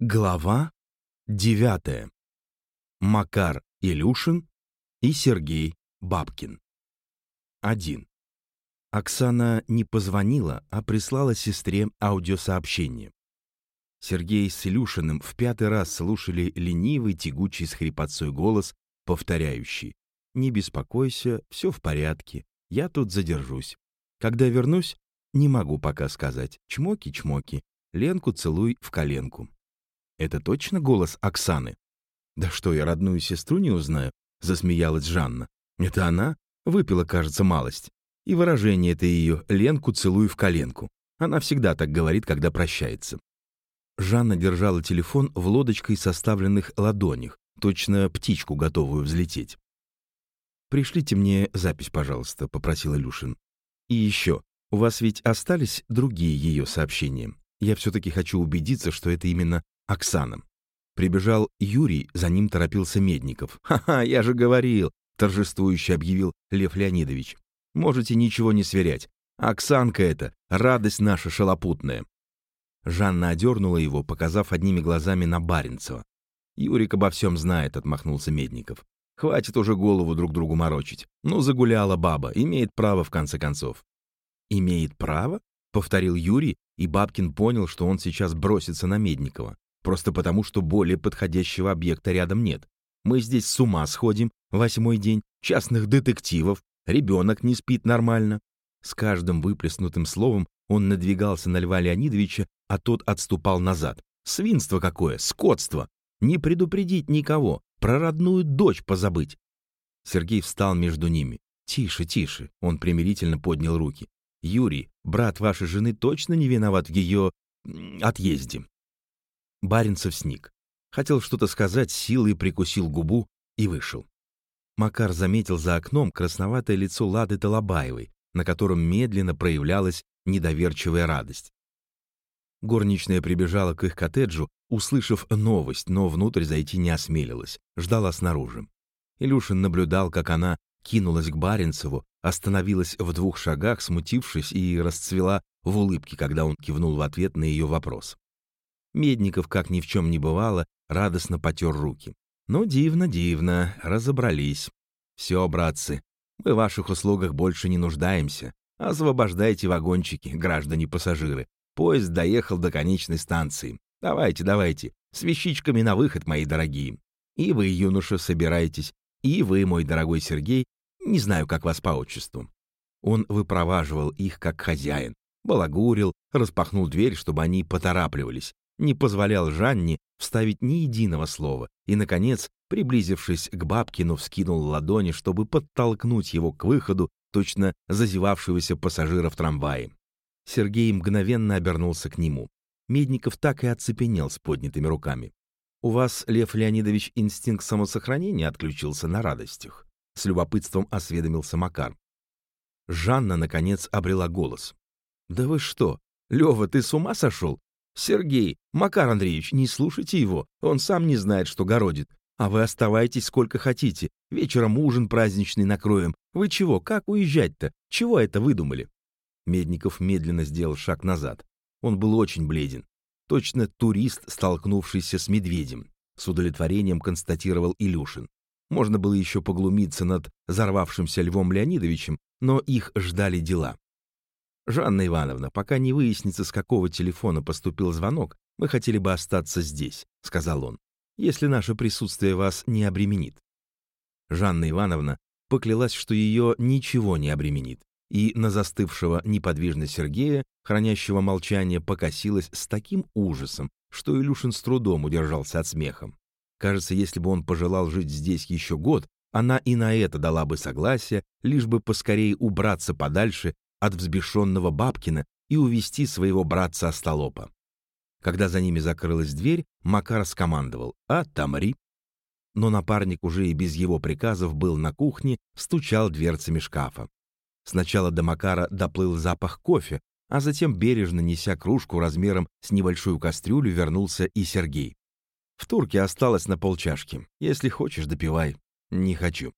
Глава девятая. Макар Илюшин и Сергей Бабкин. 1. Оксана не позвонила, а прислала сестре аудиосообщение. Сергей с Илюшиным в пятый раз слушали ленивый, тягучий с хрипотцой голос, повторяющий «Не беспокойся, все в порядке, я тут задержусь. Когда вернусь, не могу пока сказать. Чмоки-чмоки, Ленку целуй в коленку». Это точно голос Оксаны? Да что, я родную сестру не узнаю? Засмеялась Жанна. Это она? Выпила, кажется, малость. И выражение это ее «Ленку целую в коленку». Она всегда так говорит, когда прощается. Жанна держала телефон в лодочкой составленных ладонях, точно птичку, готовую взлететь. «Пришлите мне запись, пожалуйста», — попросил Илюшин. «И еще, у вас ведь остались другие ее сообщения? Я все-таки хочу убедиться, что это именно Оксана. Прибежал Юрий, за ним торопился Медников. «Ха-ха, я же говорил!» — торжествующе объявил Лев Леонидович. «Можете ничего не сверять. Оксанка это, радость наша шалопутная». Жанна одернула его, показав одними глазами на Баренцева. «Юрик обо всем знает», — отмахнулся Медников. «Хватит уже голову друг другу морочить. Ну, загуляла баба, имеет право в конце концов». «Имеет право?» — повторил Юрий, и Бабкин понял, что он сейчас бросится на Медникова. Просто потому, что более подходящего объекта рядом нет. Мы здесь с ума сходим, восьмой день, частных детективов, ребенок не спит нормально. С каждым выплеснутым словом он надвигался на Льва Леонидовича, а тот отступал назад. Свинство какое, скотство! Не предупредить никого, про родную дочь позабыть. Сергей встал между ними. «Тише, тише», — он примирительно поднял руки. «Юрий, брат вашей жены точно не виноват в ее... отъезде. Баренцев сник. Хотел что-то сказать, силой прикусил губу и вышел. Макар заметил за окном красноватое лицо Лады Толобаевой, на котором медленно проявлялась недоверчивая радость. Горничная прибежала к их коттеджу, услышав новость, но внутрь зайти не осмелилась, ждала снаружи. Илюшин наблюдал, как она кинулась к Баренцеву, остановилась в двух шагах, смутившись, и расцвела в улыбке, когда он кивнул в ответ на ее вопрос. Медников, как ни в чем не бывало, радостно потер руки. «Ну, дивно, дивно, разобрались. Все, братцы, мы в ваших услугах больше не нуждаемся. Освобождайте вагончики, граждане-пассажиры. Поезд доехал до конечной станции. Давайте, давайте, с вещичками на выход, мои дорогие. И вы, юноша, собирайтесь. И вы, мой дорогой Сергей, не знаю, как вас по отчеству». Он выпроваживал их как хозяин, балагурил, распахнул дверь, чтобы они поторапливались, не позволял Жанне вставить ни единого слова и, наконец, приблизившись к Бабкину, вскинул ладони, чтобы подтолкнуть его к выходу точно зазевавшегося пассажира в трамвае. Сергей мгновенно обернулся к нему. Медников так и оцепенел с поднятыми руками. «У вас, Лев Леонидович, инстинкт самосохранения отключился на радостях», — с любопытством осведомился Макар. Жанна, наконец, обрела голос. «Да вы что, Лева, ты с ума сошел? «Сергей, Макар Андреевич, не слушайте его, он сам не знает, что городит. А вы оставайтесь сколько хотите, вечером ужин праздничный накроем. Вы чего, как уезжать-то? Чего это выдумали?» Медников медленно сделал шаг назад. Он был очень бледен. Точно турист, столкнувшийся с медведем. С удовлетворением констатировал Илюшин. Можно было еще поглумиться над взорвавшимся Львом Леонидовичем, но их ждали дела. «Жанна Ивановна, пока не выяснится, с какого телефона поступил звонок, мы хотели бы остаться здесь», — сказал он, «если наше присутствие вас не обременит». Жанна Ивановна поклялась, что ее ничего не обременит, и на застывшего неподвижно Сергея, хранящего молчание, покосилась с таким ужасом, что Илюшин с трудом удержался от смеха. Кажется, если бы он пожелал жить здесь еще год, она и на это дала бы согласие, лишь бы поскорее убраться подальше от взбешенного Бабкина и увести своего братца Остолопа. Когда за ними закрылась дверь, Макар скомандовал «Отомри». Но напарник уже и без его приказов был на кухне, стучал дверцами шкафа. Сначала до Макара доплыл запах кофе, а затем, бережно неся кружку размером с небольшую кастрюлю, вернулся и Сергей. «В турке осталось на полчашки. Если хочешь, допивай». «Не хочу».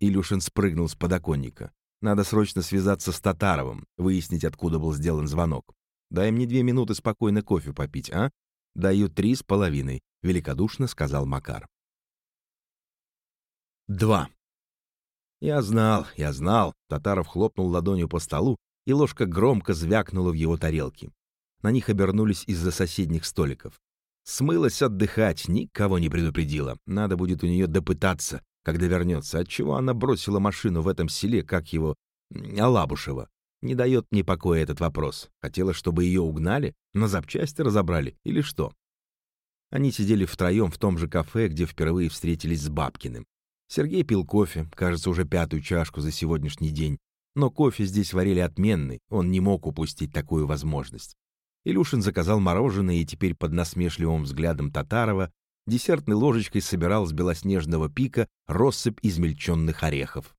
Илюшин спрыгнул с подоконника. Надо срочно связаться с Татаровым, выяснить, откуда был сделан звонок. Дай мне две минуты спокойно кофе попить, а? Даю три с половиной, великодушно сказал Макар. Два. Я знал, я знал. Татаров хлопнул ладонью по столу, и ложка громко звякнула в его тарелке. На них обернулись из-за соседних столиков. Смылась отдыхать, никого не предупредила. Надо будет у нее допытаться, когда вернется, отчего она бросила машину в этом селе, как его, Алабушева. Не дает мне покоя этот вопрос. Хотела, чтобы ее угнали, на запчасти разобрали или что? Они сидели втроем в том же кафе, где впервые встретились с Бабкиным. Сергей пил кофе, кажется, уже пятую чашку за сегодняшний день. Но кофе здесь варили отменный, он не мог упустить такую возможность. Илюшин заказал мороженое и теперь под насмешливым взглядом Татарова десертной ложечкой собирал с белоснежного пика россыпь измельченных орехов.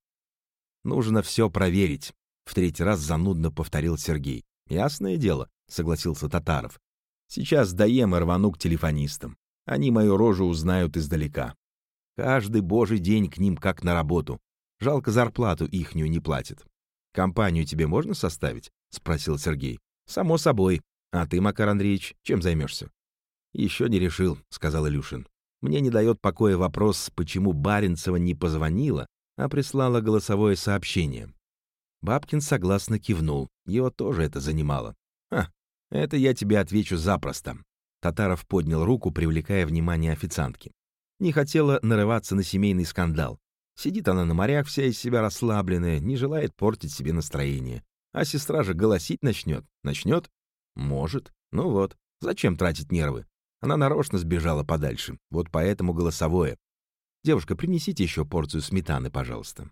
«Нужно все проверить», — в третий раз занудно повторил Сергей. «Ясное дело», — согласился Татаров. «Сейчас доем и рвану к телефонистам. Они мою рожу узнают издалека. Каждый божий день к ним как на работу. Жалко зарплату ихнюю не платят. «Компанию тебе можно составить?» — спросил Сергей. «Само собой. А ты, Макар Андреевич, чем займешься?» «Еще не решил», — сказал Илюшин. «Мне не дает покоя вопрос, почему Баренцева не позвонила, а прислала голосовое сообщение». Бабкин согласно кивнул. Его тоже это занимало. «Ха, это я тебе отвечу запросто». Татаров поднял руку, привлекая внимание официантки. Не хотела нарываться на семейный скандал. Сидит она на морях вся из себя расслабленная, не желает портить себе настроение. А сестра же голосить начнет. Начнет? Может. Ну вот. Зачем тратить нервы? Она нарочно сбежала подальше. Вот поэтому голосовое. Девушка, принесите еще порцию сметаны, пожалуйста.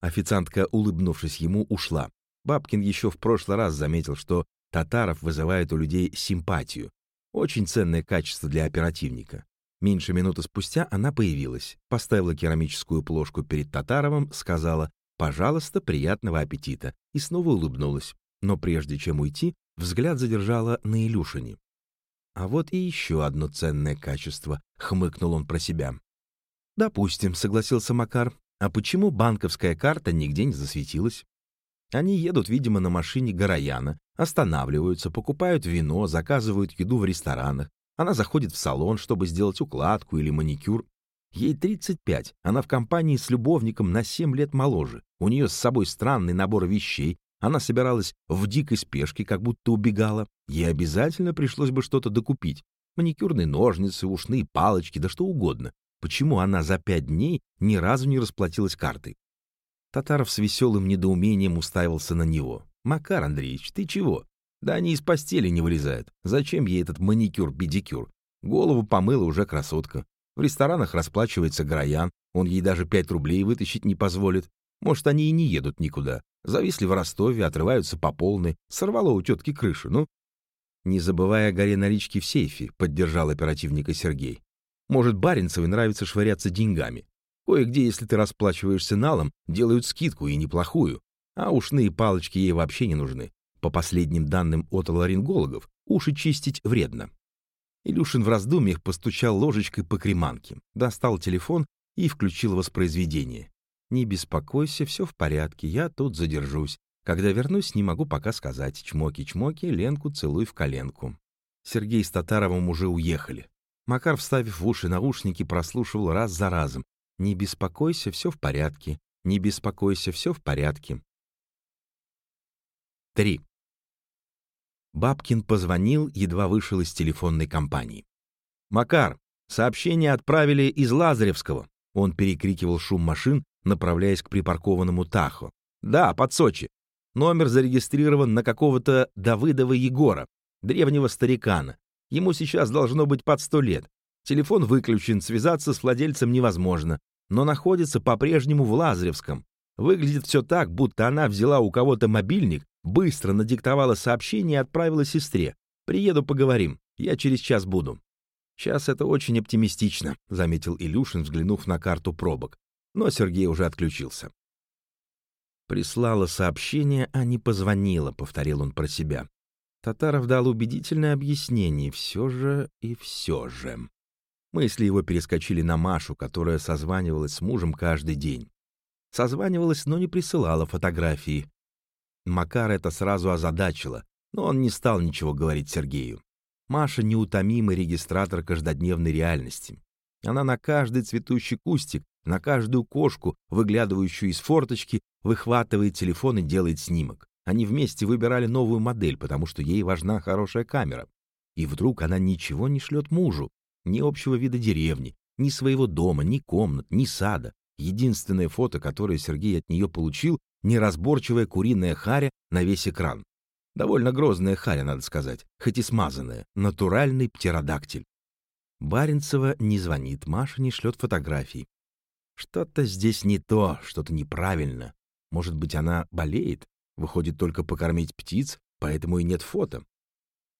Официантка, улыбнувшись ему, ушла. Бабкин еще в прошлый раз заметил, что Татаров вызывает у людей симпатию. Очень ценное качество для оперативника. Меньше минуты спустя она появилась, поставила керамическую плошку перед Татаровым, сказала «Пожалуйста, приятного аппетита» и снова улыбнулась. Но прежде чем уйти, взгляд задержала на Илюшине. «А вот и еще одно ценное качество», — хмыкнул он про себя. «Допустим», — согласился Макар. «А почему банковская карта нигде не засветилась?» Они едут, видимо, на машине Горояна, останавливаются, покупают вино, заказывают еду в ресторанах, она заходит в салон, чтобы сделать укладку или маникюр. Ей 35, она в компании с любовником на 7 лет моложе. У нее с собой странный набор вещей. Она собиралась в дикой спешке, как будто убегала. Ей обязательно пришлось бы что-то докупить. Маникюрные ножницы, ушные палочки, да что угодно. Почему она за пять дней ни разу не расплатилась картой? Татаров с веселым недоумением уставился на него. «Макар Андреевич, ты чего? Да они из постели не вылезают. Зачем ей этот маникюр-педикюр? Голову помыла уже красотка. В ресторанах расплачивается Граян, он ей даже пять рублей вытащить не позволит. Может, они и не едут никуда. Зависли в Ростове, отрываются по полной. Сорвало у тетки крышу, ну? Не забывая о горе налички в сейфе, поддержал оперативника Сергей. Может, Баренцевой нравится швыряться деньгами. Кое-где, если ты расплачиваешься налом, делают скидку и неплохую. А ушные палочки ей вообще не нужны. По последним данным от ларингологов, уши чистить вредно. Илюшин в раздумьях постучал ложечкой по креманке, достал телефон и включил воспроизведение. «Не беспокойся, все в порядке, я тут задержусь. Когда вернусь, не могу пока сказать. Чмоки-чмоки, Ленку целуй в коленку». Сергей с Татаровым уже уехали. Макар, вставив в уши наушники, прослушивал раз за разом. «Не беспокойся, все в порядке. Не беспокойся, все в порядке». 3. Бабкин позвонил, едва вышел из телефонной компании. «Макар, сообщение отправили из Лазаревского». Он перекрикивал шум машин, направляясь к припаркованному Тахо. «Да, под Сочи. Номер зарегистрирован на какого-то Давыдова Егора, древнего старикана. Ему сейчас должно быть под сто лет. Телефон выключен, связаться с владельцем невозможно, но находится по-прежнему в Лазаревском. Выглядит все так, будто она взяла у кого-то мобильник, быстро надиктовала сообщение и отправила сестре. «Приеду, поговорим. Я через час буду». «Сейчас это очень оптимистично», — заметил Илюшин, взглянув на карту пробок. Но Сергей уже отключился. «Прислала сообщение, а не позвонила», — повторил он про себя. Татаров дал убедительное объяснение. Все же и все же. Мысли его перескочили на Машу, которая созванивалась с мужем каждый день. Созванивалась, но не присылала фотографии. Макар это сразу озадачило, но он не стал ничего говорить Сергею. Маша — неутомимый регистратор каждодневной реальности. Она на каждый цветущий кустик, на каждую кошку, выглядывающую из форточки, выхватывает телефон и делает снимок. Они вместе выбирали новую модель, потому что ей важна хорошая камера. И вдруг она ничего не шлет мужу, ни общего вида деревни, ни своего дома, ни комнат, ни сада. Единственное фото, которое Сергей от нее получил, неразборчивая куриная харя на весь экран. Довольно грозная харя, надо сказать, хоть и смазанная. Натуральный птеродактиль. Баренцева не звонит, Маша не шлет фотографий. Что-то здесь не то, что-то неправильно. Может быть, она болеет? Выходит только покормить птиц, поэтому и нет фото.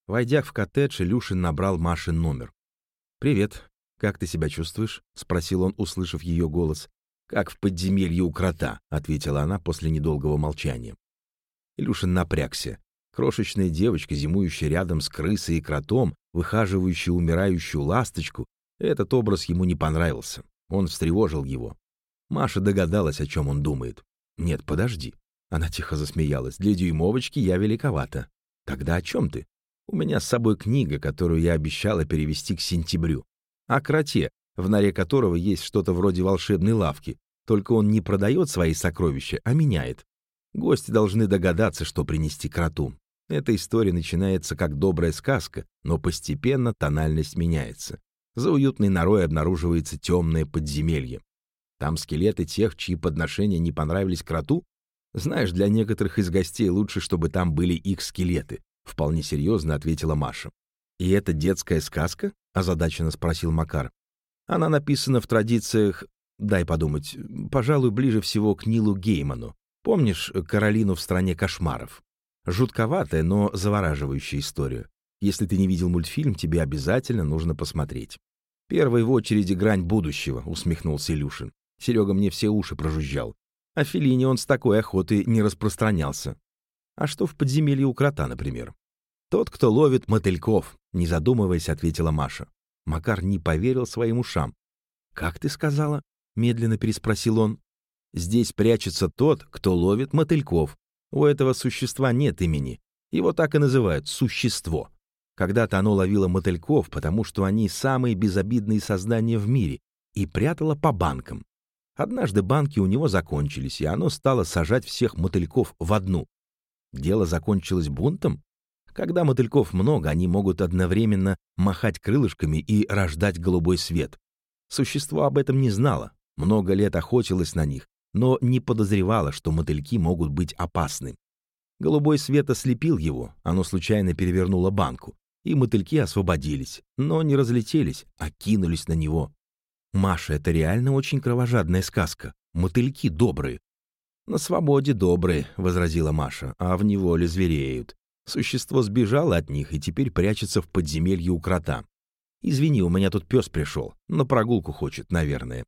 Войдя в коттедж, Илюшин набрал Машин номер. «Привет. Как ты себя чувствуешь?» — спросил он, услышав ее голос. «Как в подземелье у крота», — ответила она после недолгого молчания. Илюшин напрягся. Крошечная девочка, зимующая рядом с крысой и кротом, выхаживающая умирающую ласточку, этот образ ему не понравился. Он встревожил его. Маша догадалась, о чем он думает. «Нет, подожди». Она тихо засмеялась. «Для дюймовочки я великовата». «Тогда о чем ты?» «У меня с собой книга, которую я обещала перевести к сентябрю. О кроте, в норе которого есть что-то вроде волшебной лавки. Только он не продает свои сокровища, а меняет. Гости должны догадаться, что принести кроту. Эта история начинается как добрая сказка, но постепенно тональность меняется. За уютной норой обнаруживается темное подземелье. Там скелеты тех, чьи подношения не понравились кроту? Знаешь, для некоторых из гостей лучше, чтобы там были их скелеты, вполне серьезно ответила Маша. И это детская сказка? озадаченно спросил Макар. Она написана в традициях, дай подумать, пожалуй, ближе всего к Нилу Гейману. Помнишь Каролину в стране кошмаров? Жутковатая, но завораживающая история. Если ты не видел мультфильм, тебе обязательно нужно посмотреть. «Первый в очереди грань будущего», — усмехнулся Илюшин. Серега мне все уши прожужжал. О Филине он с такой охотой не распространялся. А что в подземелье у крота, например? «Тот, кто ловит мотыльков», — не задумываясь, ответила Маша. Макар не поверил своим ушам. «Как ты сказала?» — медленно переспросил он. «Здесь прячется тот, кто ловит мотыльков. У этого существа нет имени. Его так и называют — существо. Когда-то оно ловило мотыльков, потому что они самые безобидные создания в мире, и прятало по банкам. Однажды банки у него закончились, и оно стало сажать всех мотыльков в одну. Дело закончилось бунтом? Когда мотыльков много, они могут одновременно махать крылышками и рождать голубой свет. Существо об этом не знало, много лет охотилось на них, но не подозревала, что мотыльки могут быть опасны. Голубой свет ослепил его, оно случайно перевернуло банку, и мотыльки освободились, но не разлетелись, а кинулись на него. «Маша, это реально очень кровожадная сказка. Мотыльки добрые». «На свободе добрые», — возразила Маша, — «а в неволе звереют. Существо сбежало от них и теперь прячется в подземелье у крота. Извини, у меня тут пес пришел, на прогулку хочет, наверное».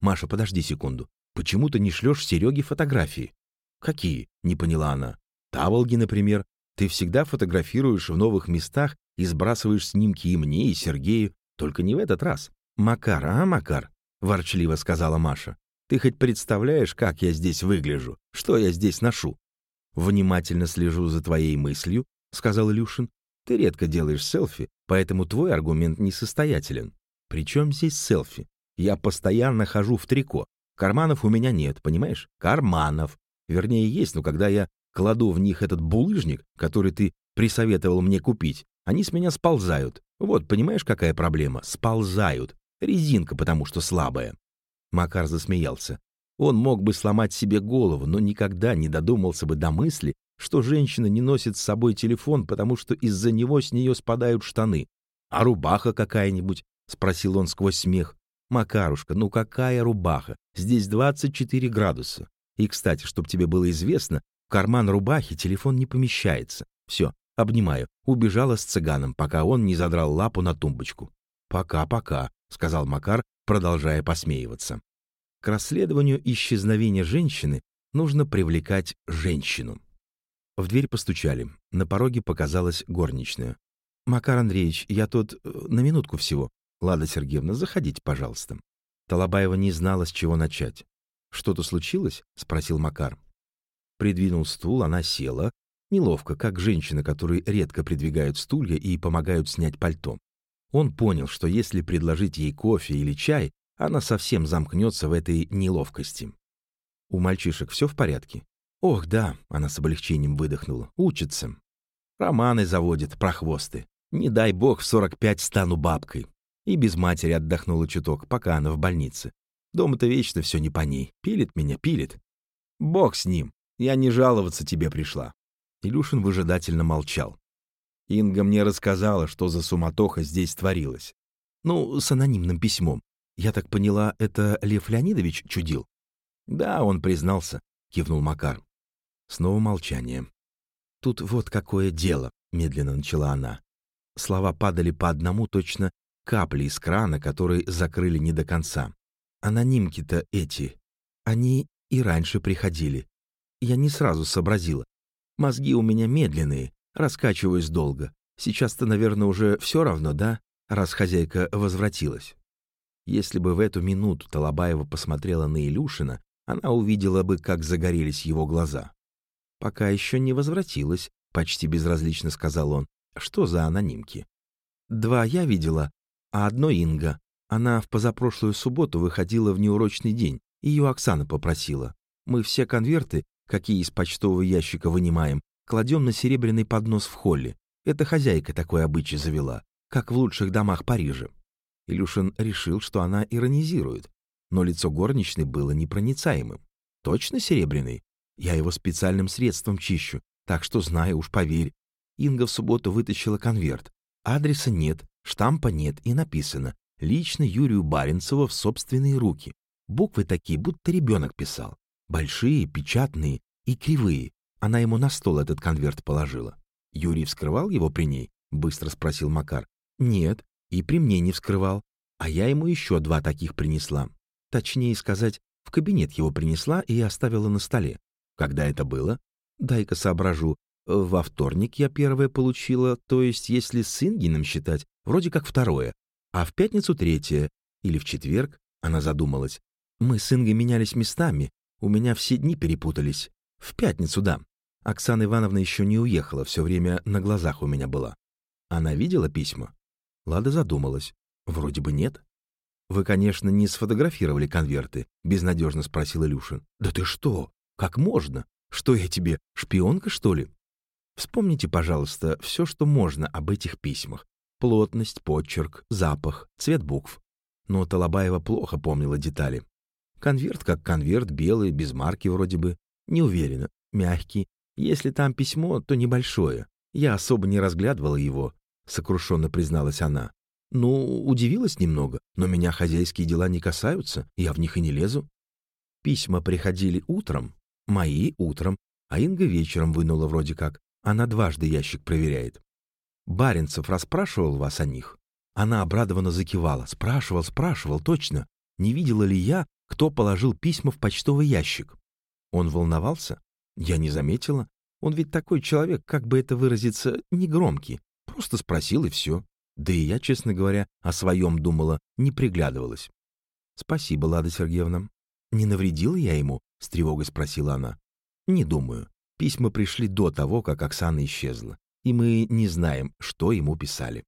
«Маша, подожди секунду. Почему ты не шлешь Сереге фотографии? Какие? Не поняла она. Таволги, например. Ты всегда фотографируешь в новых местах и сбрасываешь снимки и мне, и Сергею, только не в этот раз. Макар, а, Макар? Ворчливо сказала Маша. Ты хоть представляешь, как я здесь выгляжу? Что я здесь ношу? Внимательно слежу за твоей мыслью, сказал Илюшин. Ты редко делаешь селфи, поэтому твой аргумент несостоятелен. Причем здесь селфи? Я постоянно хожу в трико, Карманов у меня нет, понимаешь? Карманов. Вернее, есть, но когда я кладу в них этот булыжник, который ты присоветовал мне купить, они с меня сползают. Вот, понимаешь, какая проблема? Сползают. Резинка, потому что слабая. Макар засмеялся. Он мог бы сломать себе голову, но никогда не додумался бы до мысли, что женщина не носит с собой телефон, потому что из-за него с нее спадают штаны. «А рубаха какая-нибудь?» — спросил он сквозь смех. «Макарушка, ну какая рубаха? Здесь 24 градуса. И, кстати, чтобы тебе было известно, в карман рубахи телефон не помещается. Все, обнимаю. Убежала с цыганом, пока он не задрал лапу на тумбочку. «Пока-пока», — сказал Макар, продолжая посмеиваться. К расследованию исчезновения женщины нужно привлекать женщину. В дверь постучали. На пороге показалась горничная. «Макар Андреевич, я тут э, на минутку всего. «Лада Сергеевна, заходите, пожалуйста». Талабаева не знала, с чего начать. «Что-то случилось?» — спросил Макар. Придвинул стул, она села. Неловко, как женщина, которые редко придвигают стулья и помогают снять пальто. Он понял, что если предложить ей кофе или чай, она совсем замкнется в этой неловкости. «У мальчишек все в порядке?» «Ох, да», — она с облегчением выдохнула, — «учится. Романы заводит, прохвосты. Не дай бог в 45 стану бабкой. И без матери отдохнула чуток, пока она в больнице. Дома-то вечно все не по ней. Пилит меня, пилит. Бог с ним. Я не жаловаться тебе пришла. Илюшин выжидательно молчал. Инга мне рассказала, что за суматоха здесь творилась. Ну, с анонимным письмом. Я так поняла, это Лев Леонидович чудил? Да, он признался, кивнул Макар. Снова молчание. Тут вот какое дело, медленно начала она. Слова падали по одному точно капли из крана, который закрыли не до конца. Анонимки-то эти, они и раньше приходили. Я не сразу сообразила. Мозги у меня медленные, раскачиваюсь долго. Сейчас-то, наверное, уже все равно, да, раз хозяйка возвратилась. Если бы в эту минуту Талабаева посмотрела на Илюшина, она увидела бы, как загорелись его глаза. «Пока еще не возвратилась», — почти безразлично сказал он. «Что за анонимки?» «Два я видела, а одно Инга. Она в позапрошлую субботу выходила в неурочный день. Ее Оксана попросила. Мы все конверты, какие из почтового ящика вынимаем, кладем на серебряный поднос в холле. Это хозяйка такой обычай завела, как в лучших домах Парижа. Илюшин решил, что она иронизирует, но лицо горничной было непроницаемым. Точно серебряный? Я его специальным средством чищу, так что знаю, уж поверь. Инга в субботу вытащила конверт. Адреса нет, Штампа нет и написано «Лично Юрию Баренцеву в собственные руки». Буквы такие, будто ребенок писал. Большие, печатные и кривые. Она ему на стол этот конверт положила. Юрий вскрывал его при ней? Быстро спросил Макар. Нет, и при мне не вскрывал. А я ему еще два таких принесла. Точнее сказать, в кабинет его принесла и оставила на столе. Когда это было? Дай-ка соображу. Во вторник я первое получила, то есть, если с Ингиным считать, вроде как второе, а в пятницу третье, или в четверг, она задумалась. Мы с Ингой менялись местами, у меня все дни перепутались. В пятницу, да. Оксана Ивановна еще не уехала, все время на глазах у меня была. Она видела письма? Лада задумалась. Вроде бы нет. «Вы, конечно, не сфотографировали конверты?» — безнадежно спросил Илюшин. «Да ты что? Как можно? Что я тебе, шпионка, что ли?» Вспомните, пожалуйста, все, что можно об этих письмах. Плотность, почерк, запах, цвет букв. Но Талабаева плохо помнила детали. Конверт как конверт, белый, без марки вроде бы. Не уверена. Мягкий. Если там письмо, то небольшое. Я особо не разглядывала его, сокрушенно призналась она. Ну, удивилась немного, но меня хозяйские дела не касаются, я в них и не лезу. Письма приходили утром, мои утром, а Инга вечером вынула вроде как. Она дважды ящик проверяет. Баренцев расспрашивал вас о них? Она обрадованно закивала. Спрашивал, спрашивал, точно. Не видела ли я, кто положил письма в почтовый ящик? Он волновался? Я не заметила. Он ведь такой человек, как бы это выразиться, негромкий. Просто спросил и все. Да и я, честно говоря, о своем думала, не приглядывалась. Спасибо, Лада Сергеевна. Не навредила я ему? С тревогой спросила она. Не думаю. Письма пришли до того, как Оксана исчезла, и мы не знаем, что ему писали.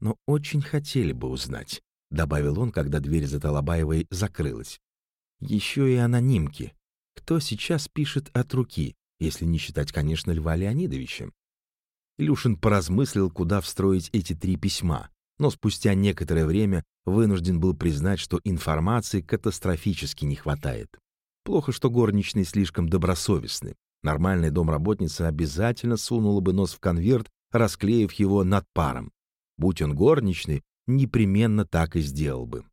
Но очень хотели бы узнать, — добавил он, когда дверь за Талабаевой закрылась. Еще и анонимки. Кто сейчас пишет от руки, если не считать, конечно, Льва Леонидовича? Илюшин поразмыслил, куда встроить эти три письма, но спустя некоторое время вынужден был признать, что информации катастрофически не хватает. Плохо, что горничные слишком добросовестны. Нормальная домработница обязательно сунула бы нос в конверт, расклеив его над паром. Будь он горничный, непременно так и сделал бы.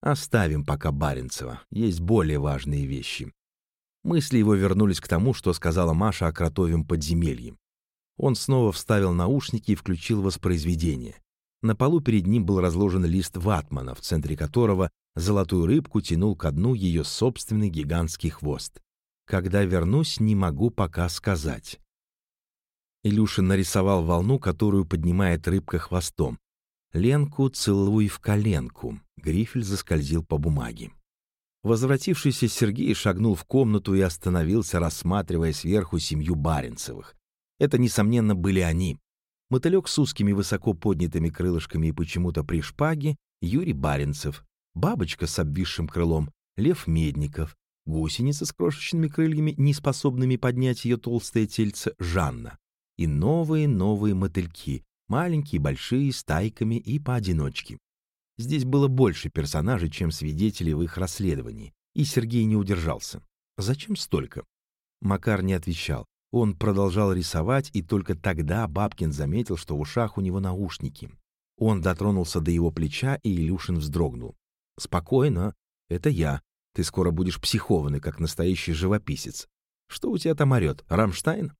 Оставим пока Баренцева, есть более важные вещи. Мысли его вернулись к тому, что сказала Маша о кротовем подземелье. Он снова вставил наушники и включил воспроизведение. На полу перед ним был разложен лист ватмана, в центре которого золотую рыбку тянул ко дну ее собственный гигантский хвост. Когда вернусь, не могу пока сказать. Илюша нарисовал волну, которую поднимает рыбка хвостом. Ленку целуй в коленку. Грифель заскользил по бумаге. Возвратившийся Сергей шагнул в комнату и остановился, рассматривая сверху семью Баренцевых. Это, несомненно, были они. Мотылек с узкими высоко поднятыми крылышками и почему-то при шпаге Юрий Баренцев, бабочка с обвисшим крылом Лев Медников, гусеница с крошечными крыльями, не способными поднять ее толстое тельце Жанна, и новые-новые мотыльки, маленькие, большие, стайками и поодиночке. Здесь было больше персонажей, чем свидетелей в их расследовании, и Сергей не удержался. Зачем столько? Макар не отвечал. Он продолжал рисовать, и только тогда Бабкин заметил, что в ушах у него наушники. Он дотронулся до его плеча, и Илюшин вздрогнул. «Спокойно, это я. Ты скоро будешь психованный, как настоящий живописец. Что у тебя там орет? Рамштайн?»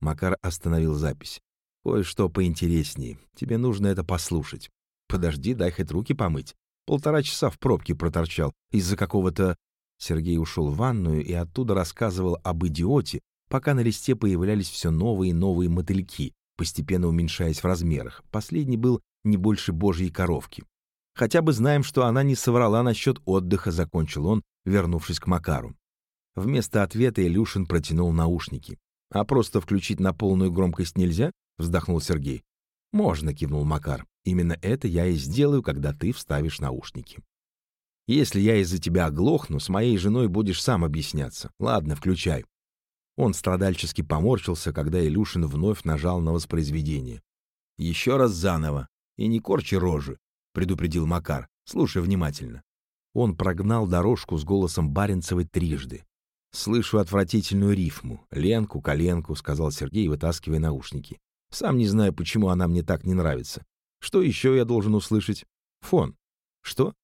Макар остановил запись. «Кое-что поинтереснее. Тебе нужно это послушать. Подожди, дай хоть руки помыть. Полтора часа в пробке проторчал из-за какого-то...» Сергей ушел в ванную и оттуда рассказывал об идиоте, пока на листе появлялись все новые и новые мотыльки, постепенно уменьшаясь в размерах. Последний был не больше божьей коровки. Хотя бы знаем, что она не соврала насчет отдыха, закончил он, вернувшись к Макару. Вместо ответа Илюшин протянул наушники. «А просто включить на полную громкость нельзя?» — вздохнул Сергей. «Можно», — кивнул Макар. «Именно это я и сделаю, когда ты вставишь наушники». «Если я из-за тебя оглохну, с моей женой будешь сам объясняться. Ладно, включай». Он страдальчески поморщился, когда Илюшин вновь нажал на воспроизведение. «Еще раз заново. И не корчи рожи», — предупредил Макар. «Слушай внимательно». Он прогнал дорожку с голосом Баренцевой трижды. «Слышу отвратительную рифму. Ленку, коленку», — сказал Сергей, вытаскивая наушники. «Сам не знаю, почему она мне так не нравится. Что еще я должен услышать? Фон». «Что?»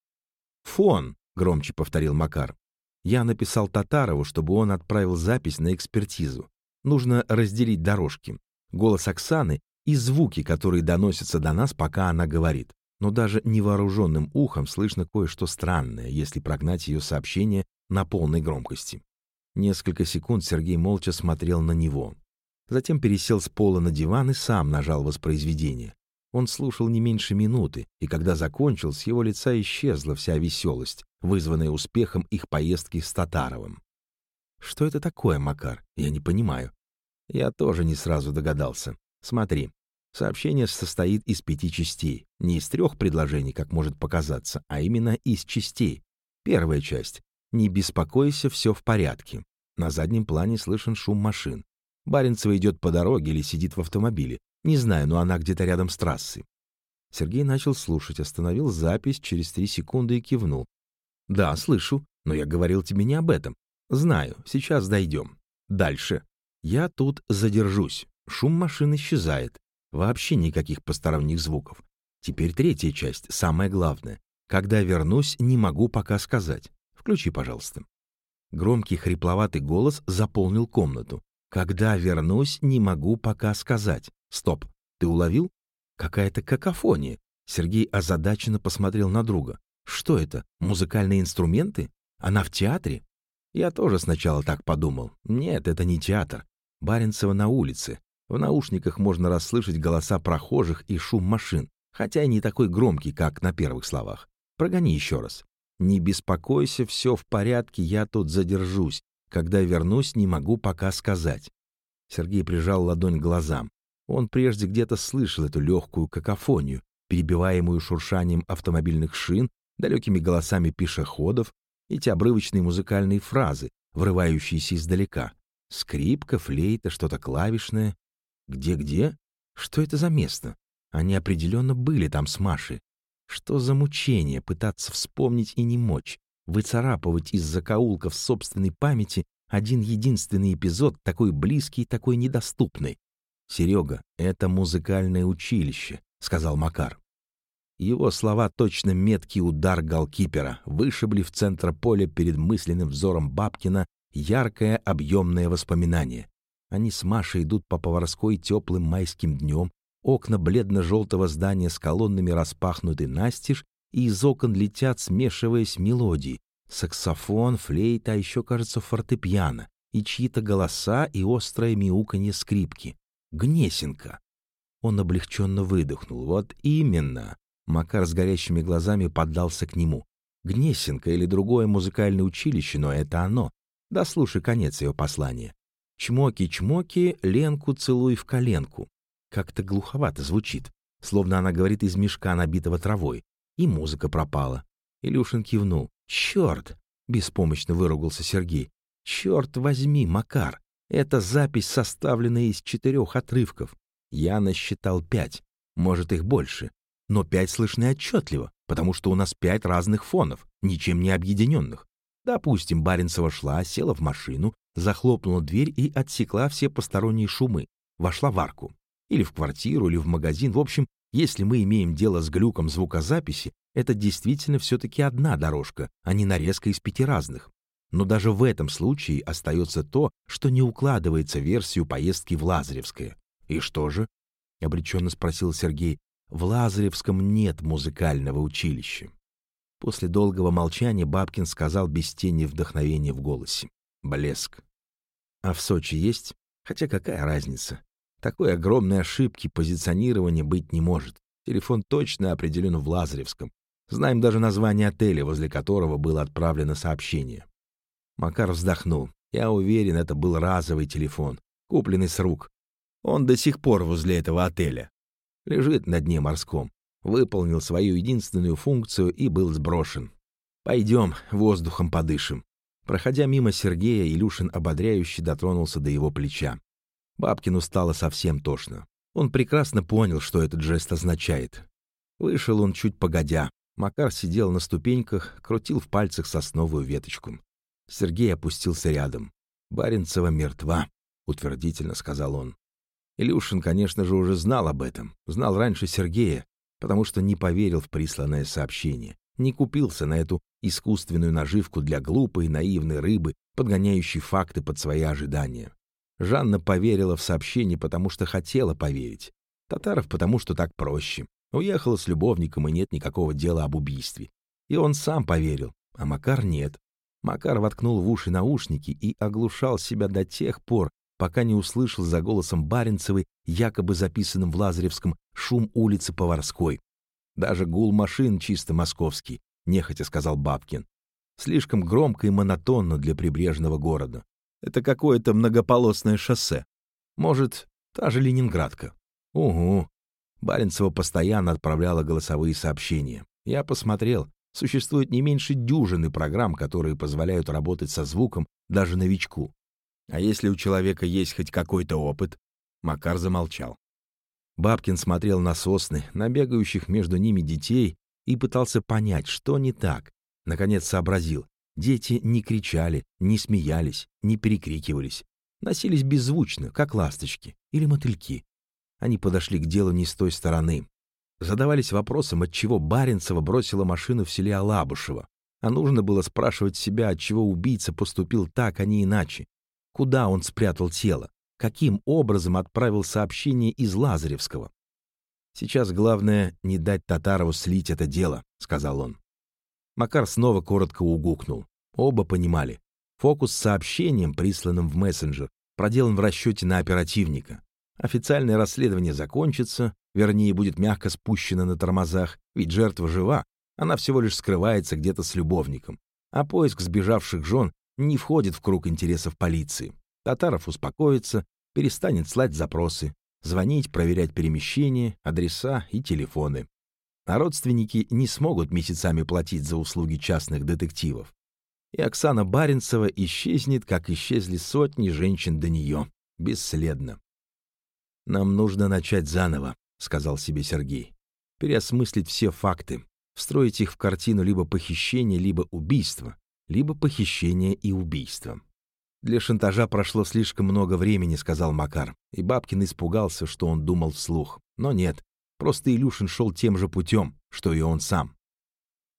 «Фон», — громче повторил Макар. «Я написал Татарову, чтобы он отправил запись на экспертизу. Нужно разделить дорожки. Голос Оксаны и звуки, которые доносятся до нас, пока она говорит но даже невооруженным ухом слышно кое-что странное, если прогнать ее сообщение на полной громкости. Несколько секунд Сергей молча смотрел на него. Затем пересел с пола на диван и сам нажал воспроизведение. Он слушал не меньше минуты, и когда закончил, с его лица исчезла вся веселость, вызванная успехом их поездки с Татаровым. «Что это такое, Макар? Я не понимаю». Я тоже не сразу догадался. Смотри, Сообщение состоит из пяти частей, не из трех предложений, как может показаться, а именно из частей. Первая часть. «Не беспокойся, все в порядке». На заднем плане слышен шум машин. Баренцева идет по дороге или сидит в автомобиле. Не знаю, но она где-то рядом с трассой. Сергей начал слушать, остановил запись через три секунды и кивнул. «Да, слышу, но я говорил тебе не об этом. Знаю, сейчас дойдем. Дальше. Я тут задержусь. Шум машин исчезает. Вообще никаких посторонних звуков. Теперь третья часть, самая главная. Когда вернусь, не могу пока сказать. Включи, пожалуйста. Громкий хрипловатый голос заполнил комнату. Когда вернусь, не могу пока сказать. Стоп, ты уловил? Какая-то какофония. Сергей озадаченно посмотрел на друга. Что это? Музыкальные инструменты? Она в театре? Я тоже сначала так подумал. Нет, это не театр. Баренцева на улице. В наушниках можно расслышать голоса прохожих и шум машин, хотя и не такой громкий, как на первых словах. Прогони еще раз. «Не беспокойся, все в порядке, я тут задержусь. Когда вернусь, не могу пока сказать». Сергей прижал ладонь к глазам. Он прежде где-то слышал эту легкую какофонию, перебиваемую шуршанием автомобильных шин, далекими голосами пешеходов, эти обрывочные музыкальные фразы, врывающиеся издалека. Скрипка, флейта, что-то клавишное. Где-где? Что это за место? Они определенно были там с Машей. Что за мучение пытаться вспомнить и не мочь, выцарапывать из закоулков собственной памяти один единственный эпизод, такой близкий и такой недоступный. «Серега, это музыкальное училище», — сказал Макар. Его слова точно меткий удар голкипера вышибли в центр поля перед мысленным взором Бабкина яркое объемное воспоминание. Они с Машей идут по поварской теплым майским днем, окна бледно-желтого здания с колоннами распахнуты настежь, и из окон летят, смешиваясь мелодии. Саксофон, флейта, а еще, кажется, фортепиано, и чьи-то голоса, и острое мяуканье скрипки. Гнесинка. Он облегченно выдохнул. Вот именно. Макар с горящими глазами поддался к нему. Гнесинка или другое музыкальное училище, но это оно. Да слушай конец ее послания. «Чмоки-чмоки, Ленку целуй в коленку». Как-то глуховато звучит, словно она говорит из мешка, набитого травой. И музыка пропала. Илюшин кивнул. «Черт!» — беспомощно выругался Сергей. «Черт возьми, Макар! Эта запись составлена из четырех отрывков. Я насчитал пять, может, их больше. Но пять слышны отчетливо, потому что у нас пять разных фонов, ничем не объединенных. Допустим, Баренцева шла, села в машину, захлопнула дверь и отсекла все посторонние шумы, вошла в арку. Или в квартиру, или в магазин. В общем, если мы имеем дело с глюком звукозаписи, это действительно все-таки одна дорожка, а не нарезка из пяти разных. Но даже в этом случае остается то, что не укладывается в версию поездки в Лазаревское. «И что же?» — обреченно спросил Сергей. «В Лазаревском нет музыкального училища». После долгого молчания Бабкин сказал без тени вдохновения в голосе. «Блеск». «А в Сочи есть? Хотя какая разница? Такой огромной ошибки позиционирования быть не может. Телефон точно определен в Лазаревском. Знаем даже название отеля, возле которого было отправлено сообщение. Макар вздохнул. Я уверен, это был разовый телефон, купленный с рук. Он до сих пор возле этого отеля. Лежит на дне морском. Выполнил свою единственную функцию и был сброшен. Пойдем, воздухом подышим. Проходя мимо Сергея, Илюшин ободряюще дотронулся до его плеча. Бабкину стало совсем тошно. Он прекрасно понял, что этот жест означает. Вышел он чуть погодя. Макар сидел на ступеньках, крутил в пальцах сосновую веточку. Сергей опустился рядом. «Баренцева мертва», — утвердительно сказал он. Илюшин, конечно же, уже знал об этом. Знал раньше Сергея, потому что не поверил в присланное сообщение. Не купился на эту искусственную наживку для глупой, наивной рыбы, подгоняющей факты под свои ожидания. Жанна поверила в сообщение, потому что хотела поверить. Татаров, потому что так проще. Уехала с любовником, и нет никакого дела об убийстве. И он сам поверил, а Макар нет. Макар воткнул в уши наушники и оглушал себя до тех пор, пока не услышал за голосом Баренцевой, якобы записанным в Лазаревском, шум улицы Поварской. Даже гул машин чисто московский, нехотя сказал Бабкин. Слишком громко и монотонно для прибрежного города. Это какое-то многополосное шоссе. Может, та же Ленинградка. Угу. Баренцева постоянно отправляла голосовые сообщения. Я посмотрел. Существует не меньше дюжины программ, которые позволяют работать со звуком даже новичку. А если у человека есть хоть какой-то опыт? Макар замолчал. Бабкин смотрел на сосны, на бегающих между ними детей и пытался понять, что не так. Наконец сообразил. Дети не кричали, не смеялись, не перекрикивались. Носились беззвучно, как ласточки или мотыльки. Они подошли к делу не с той стороны. Задавались вопросом, отчего Баренцева бросила машину в селе Алабушево. А нужно было спрашивать себя, отчего убийца поступил так, а не иначе. Куда он спрятал тело? Каким образом отправил сообщение из Лазаревского? «Сейчас главное не дать Татарову слить это дело», — сказал он. Макар снова коротко угукнул. Оба понимали. Фокус с сообщением, присланным в мессенджер, проделан в расчете на оперативника. Официальное расследование закончится, вернее, будет мягко спущено на тормозах, ведь жертва жива, она всего лишь скрывается где-то с любовником. А поиск сбежавших жен не входит в круг интересов полиции. Татаров успокоится, перестанет слать запросы, звонить, проверять перемещения, адреса и телефоны а родственники не смогут месяцами платить за услуги частных детективов. И Оксана Баренцева исчезнет, как исчезли сотни женщин до нее, бесследно. «Нам нужно начать заново», — сказал себе Сергей. «Переосмыслить все факты, встроить их в картину либо похищения, либо убийства, либо похищения и убийства». «Для шантажа прошло слишком много времени», — сказал Макар, и Бабкин испугался, что он думал вслух. Но нет, Просто Илюшин шел тем же путем, что и он сам.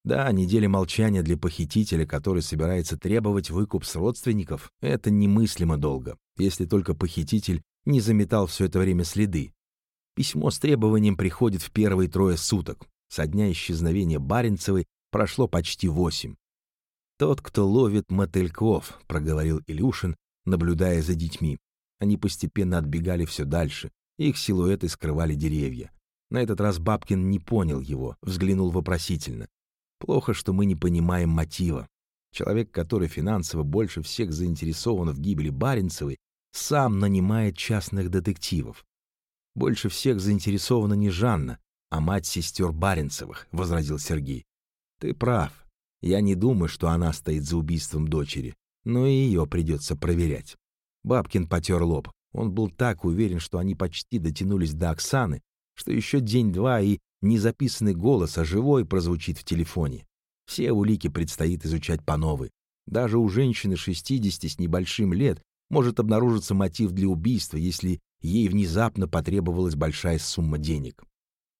Да, неделя молчания для похитителя, который собирается требовать выкуп с родственников, это немыслимо долго, если только похититель не заметал все это время следы. Письмо с требованием приходит в первые трое суток. Со дня исчезновения Баренцевой прошло почти восемь. «Тот, кто ловит мотыльков», — проговорил Илюшин, наблюдая за детьми. Они постепенно отбегали все дальше, их силуэты скрывали деревья. На этот раз Бабкин не понял его, взглянул вопросительно. Плохо, что мы не понимаем мотива. Человек, который финансово больше всех заинтересован в гибели Баренцевой, сам нанимает частных детективов. Больше всех заинтересована не Жанна, а мать сестер Баренцевых, — возразил Сергей. Ты прав. Я не думаю, что она стоит за убийством дочери, но и ее придется проверять. Бабкин потер лоб. Он был так уверен, что они почти дотянулись до Оксаны, что еще день-два и не записанный голос, а живой прозвучит в телефоне. Все улики предстоит изучать по новой. Даже у женщины 60 с небольшим лет может обнаружиться мотив для убийства, если ей внезапно потребовалась большая сумма денег.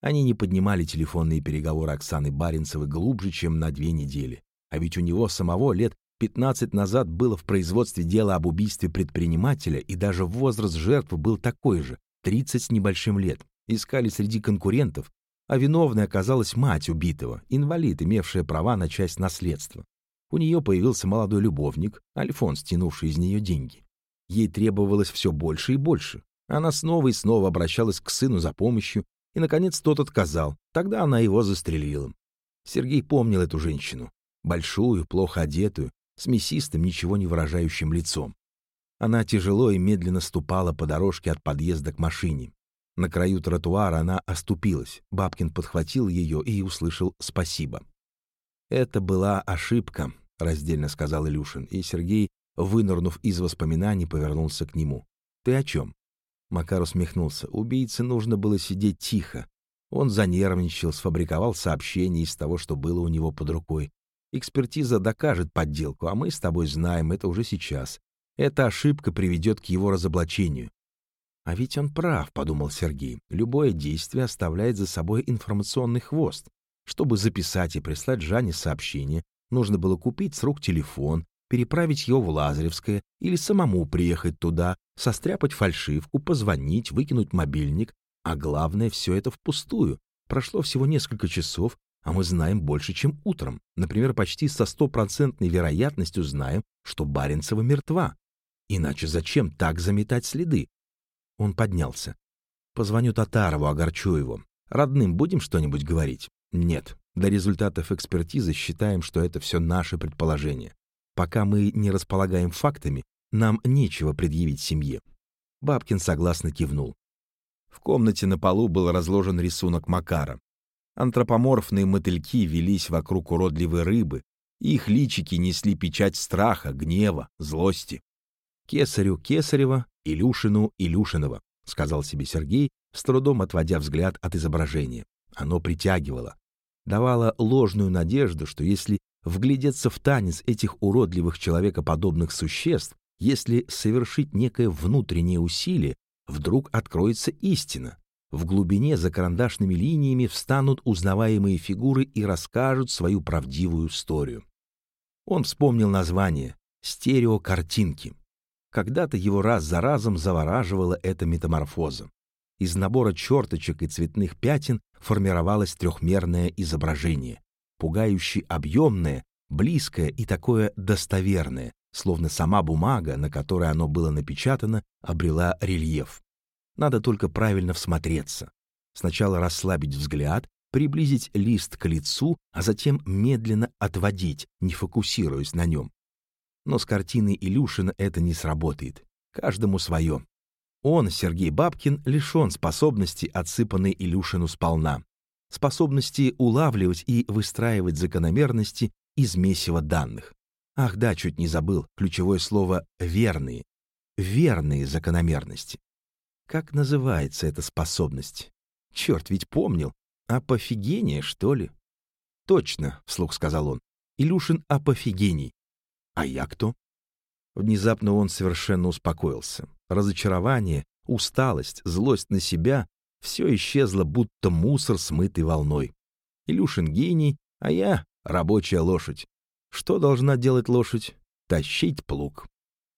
Они не поднимали телефонные переговоры Оксаны Баренцевой глубже, чем на две недели. А ведь у него самого лет 15 назад было в производстве дело об убийстве предпринимателя, и даже возраст жертвы был такой же, 30 с небольшим лет. Искали среди конкурентов, а виновной оказалась мать убитого, инвалид, имевшая права на часть наследства. У нее появился молодой любовник, Альфонс, тянувший из нее деньги. Ей требовалось все больше и больше. Она снова и снова обращалась к сыну за помощью, и, наконец, тот отказал. Тогда она его застрелила. Сергей помнил эту женщину. Большую, плохо одетую, с мясистым, ничего не выражающим лицом. Она тяжело и медленно ступала по дорожке от подъезда к машине. На краю тротуара она оступилась. Бабкин подхватил ее и услышал «спасибо». «Это была ошибка», — раздельно сказал Илюшин, и Сергей, вынырнув из воспоминаний, повернулся к нему. «Ты о чем?» Макар усмехнулся. Убийце нужно было сидеть тихо. Он занервничал, сфабриковал сообщение из того, что было у него под рукой. Экспертиза докажет подделку, а мы с тобой знаем это уже сейчас. Эта ошибка приведет к его разоблачению. А ведь он прав, подумал Сергей. Любое действие оставляет за собой информационный хвост. Чтобы записать и прислать Жанне сообщение, нужно было купить с рук телефон, переправить его в Лазаревское или самому приехать туда, состряпать фальшивку, позвонить, выкинуть мобильник. А главное, все это впустую. Прошло всего несколько часов, а мы знаем больше, чем утром. Например, почти со стопроцентной вероятностью знаем, что Баренцева мертва. Иначе зачем так заметать следы? Он поднялся. Позвоню Татарову, огорчу его. Родным будем что-нибудь говорить? Нет. До результатов экспертизы считаем, что это все наши предположения. Пока мы не располагаем фактами, нам нечего предъявить семье. Бабкин согласно кивнул. В комнате на полу был разложен рисунок Макара. Антропоморфные мотыльки велись вокруг уродливой рыбы, их личики несли печать страха, гнева, злости. «Кесарю Кесарева, Илюшину Илюшинова», — сказал себе Сергей, с трудом отводя взгляд от изображения. Оно притягивало, давало ложную надежду, что если вглядеться в танец этих уродливых человекоподобных существ, если совершить некое внутреннее усилие, вдруг откроется истина. В глубине за карандашными линиями встанут узнаваемые фигуры и расскажут свою правдивую историю. Он вспомнил название «Стереокартинки». Когда-то его раз за разом завораживала эта метаморфоза. Из набора черточек и цветных пятен формировалось трехмерное изображение пугающе объемное, близкое и такое достоверное, словно сама бумага, на которой оно было напечатано, обрела рельеф. Надо только правильно всмотреться. Сначала расслабить взгляд, приблизить лист к лицу, а затем медленно отводить, не фокусируясь на нем. Но с картиной Илюшина это не сработает. Каждому свое. Он, Сергей Бабкин, лишен способности, отсыпанной Илюшину сполна способности улавливать и выстраивать закономерности из месива данных. Ах да, чуть не забыл, ключевое слово «верные». Верные закономерности. Как называется эта способность? Черт, ведь помнил. Апофигения, что ли? Точно, вслух сказал он. Илюшин апофигений. А я кто? Внезапно он совершенно успокоился. Разочарование, усталость, злость на себя все исчезло, будто мусор, смытый волной. Илюшин гений, а я — рабочая лошадь. Что должна делать лошадь? Тащить плуг.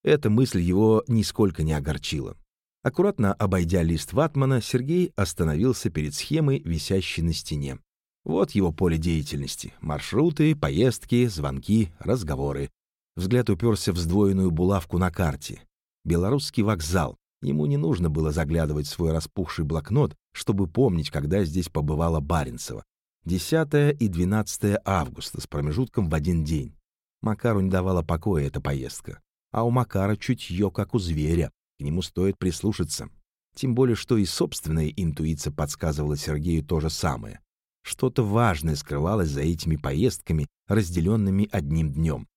Эта мысль его нисколько не огорчила. Аккуратно обойдя лист ватмана, Сергей остановился перед схемой, висящей на стене. Вот его поле деятельности. Маршруты, поездки, звонки, разговоры. Взгляд уперся в сдвоенную булавку на карте. Белорусский вокзал. Ему не нужно было заглядывать в свой распухший блокнот, чтобы помнить, когда здесь побывала Баренцева. 10 и 12 августа с промежутком в один день. Макару не давала покоя эта поездка. А у Макара чутье, как у зверя. К нему стоит прислушаться. Тем более, что и собственная интуиция подсказывала Сергею то же самое. Что-то важное скрывалось за этими поездками, разделенными одним днем.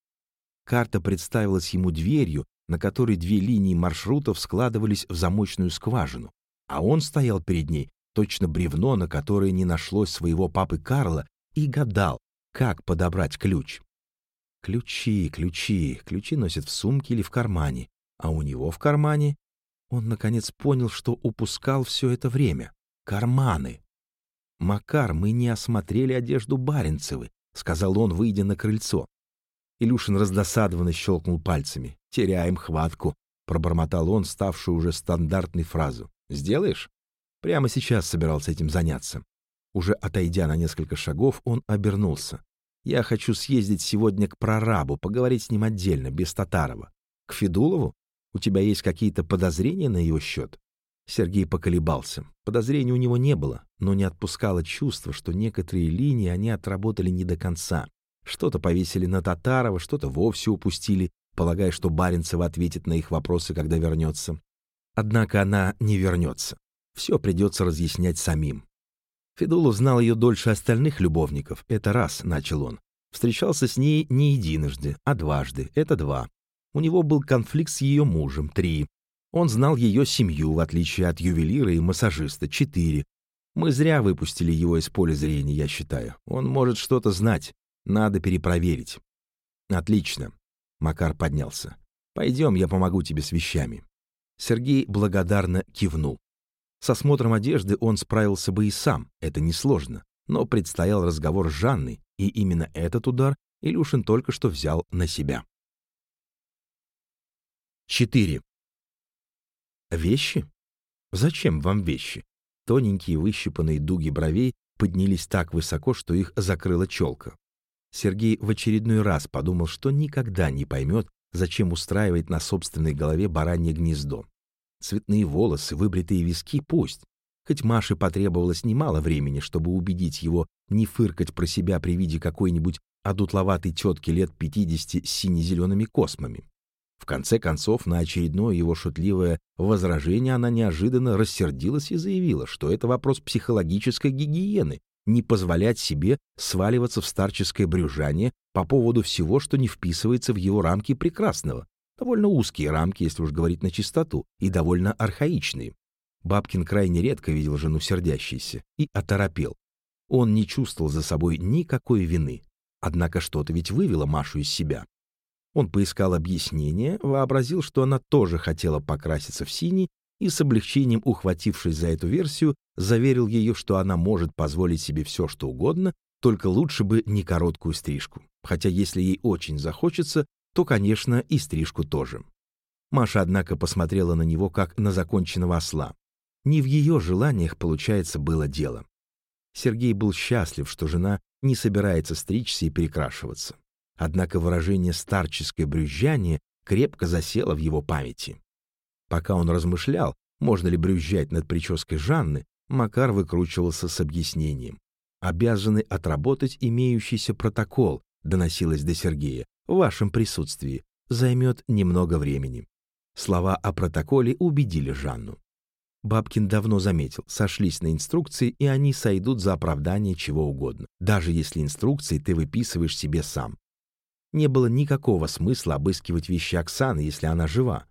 Карта представилась ему дверью, на которой две линии маршрутов складывались в замочную скважину, а он стоял перед ней, точно бревно, на которое не нашлось своего папы Карла, и гадал, как подобрать ключ. Ключи, ключи, ключи носят в сумке или в кармане, а у него в кармане... Он, наконец, понял, что упускал все это время. Карманы. «Макар, мы не осмотрели одежду Баренцевы», — сказал он, выйдя на крыльцо. Илюшин раздосадованно щелкнул пальцами. «Теряем хватку», — пробормотал он, ставшую уже стандартной фразу. «Сделаешь?» Прямо сейчас собирался этим заняться. Уже отойдя на несколько шагов, он обернулся. «Я хочу съездить сегодня к прорабу, поговорить с ним отдельно, без Татарова. К Федулову? У тебя есть какие-то подозрения на его счет?» Сергей поколебался. Подозрений у него не было, но не отпускало чувство, что некоторые линии они отработали не до конца. Что-то повесили на Татарова, что-то вовсе упустили, полагая, что Баренцева ответит на их вопросы, когда вернется. Однако она не вернется. Все придется разъяснять самим. Федулов знал ее дольше остальных любовников. Это раз, начал он. Встречался с ней не единожды, а дважды. Это два. У него был конфликт с ее мужем. Три. Он знал ее семью, в отличие от ювелира и массажиста. Четыре. Мы зря выпустили его из поля зрения, я считаю. Он может что-то знать. Надо перепроверить. Отлично. Макар поднялся. Пойдем, я помогу тебе с вещами. Сергей благодарно кивнул. С осмотром одежды он справился бы и сам, это несложно. Но предстоял разговор с Жанной, и именно этот удар Илюшин только что взял на себя. 4. Вещи? Зачем вам вещи? Тоненькие выщипанные дуги бровей поднялись так высоко, что их закрыла челка. Сергей в очередной раз подумал, что никогда не поймет, зачем устраивать на собственной голове баранье гнездо. Цветные волосы, выбритые виски — пусть. Хоть Маше потребовалось немало времени, чтобы убедить его не фыркать про себя при виде какой-нибудь одутловатой тетки лет 50 с сине-зелеными космами. В конце концов, на очередное его шутливое возражение она неожиданно рассердилась и заявила, что это вопрос психологической гигиены, не позволять себе сваливаться в старческое брюжание по поводу всего, что не вписывается в его рамки прекрасного. Довольно узкие рамки, если уж говорить на чистоту, и довольно архаичные. Бабкин крайне редко видел жену сердящейся и оторопел. Он не чувствовал за собой никакой вины. Однако что-то ведь вывело Машу из себя. Он поискал объяснение, вообразил, что она тоже хотела покраситься в синий, и с облегчением ухватившись за эту версию, заверил ее, что она может позволить себе все, что угодно, только лучше бы не короткую стрижку. Хотя если ей очень захочется, то, конечно, и стрижку тоже. Маша, однако, посмотрела на него как на законченного осла. Не в ее желаниях, получается, было дело. Сергей был счастлив, что жена не собирается стричься и перекрашиваться. Однако выражение «старческое брюзжание» крепко засело в его памяти. Пока он размышлял, можно ли брюзжать над прической Жанны, Макар выкручивался с объяснением. «Обязаны отработать имеющийся протокол», доносилось до Сергея, в вашем присутствии. Займет немного времени». Слова о протоколе убедили Жанну. Бабкин давно заметил, сошлись на инструкции, и они сойдут за оправдание чего угодно, даже если инструкции ты выписываешь себе сам. Не было никакого смысла обыскивать вещи Оксаны, если она жива.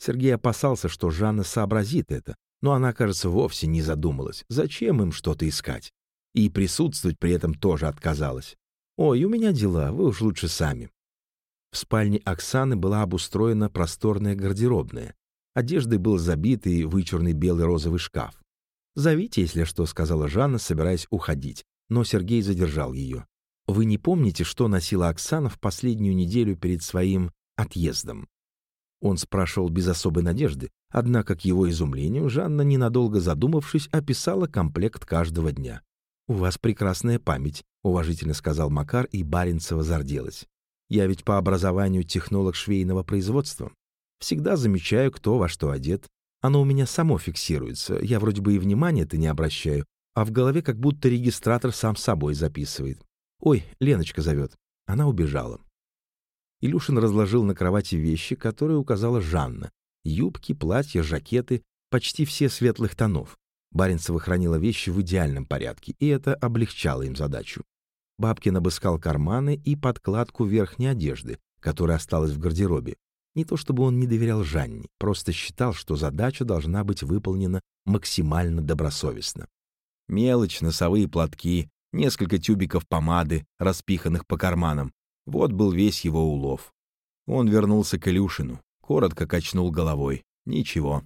Сергей опасался, что Жанна сообразит это, но она, кажется, вовсе не задумалась, зачем им что-то искать. И присутствовать при этом тоже отказалась. «Ой, у меня дела, вы уж лучше сами». В спальне Оксаны была обустроена просторная гардеробная. Одеждой был забитый вычурный белый розовый шкаф. «Зовите, если что», — сказала Жанна, собираясь уходить, но Сергей задержал ее. «Вы не помните, что носила Оксана в последнюю неделю перед своим отъездом?» Он спрашивал без особой надежды, однако, к его изумлению, Жанна, ненадолго задумавшись, описала комплект каждого дня. «У вас прекрасная память», — уважительно сказал Макар, и Баренцева зарделась. Я ведь по образованию технолог швейного производства. Всегда замечаю, кто во что одет. Оно у меня само фиксируется. Я вроде бы и внимания-то не обращаю, а в голове как будто регистратор сам собой записывает. «Ой, Леночка зовет». Она убежала. Илюшин разложил на кровати вещи, которые указала Жанна. Юбки, платья, жакеты, почти все светлых тонов. Баренцева хранила вещи в идеальном порядке, и это облегчало им задачу. Бабкин обыскал карманы и подкладку верхней одежды, которая осталась в гардеробе. Не то чтобы он не доверял Жанне, просто считал, что задача должна быть выполнена максимально добросовестно. Мелочь, носовые платки, несколько тюбиков помады, распиханных по карманам. Вот был весь его улов. Он вернулся к Илюшину, коротко качнул головой. Ничего.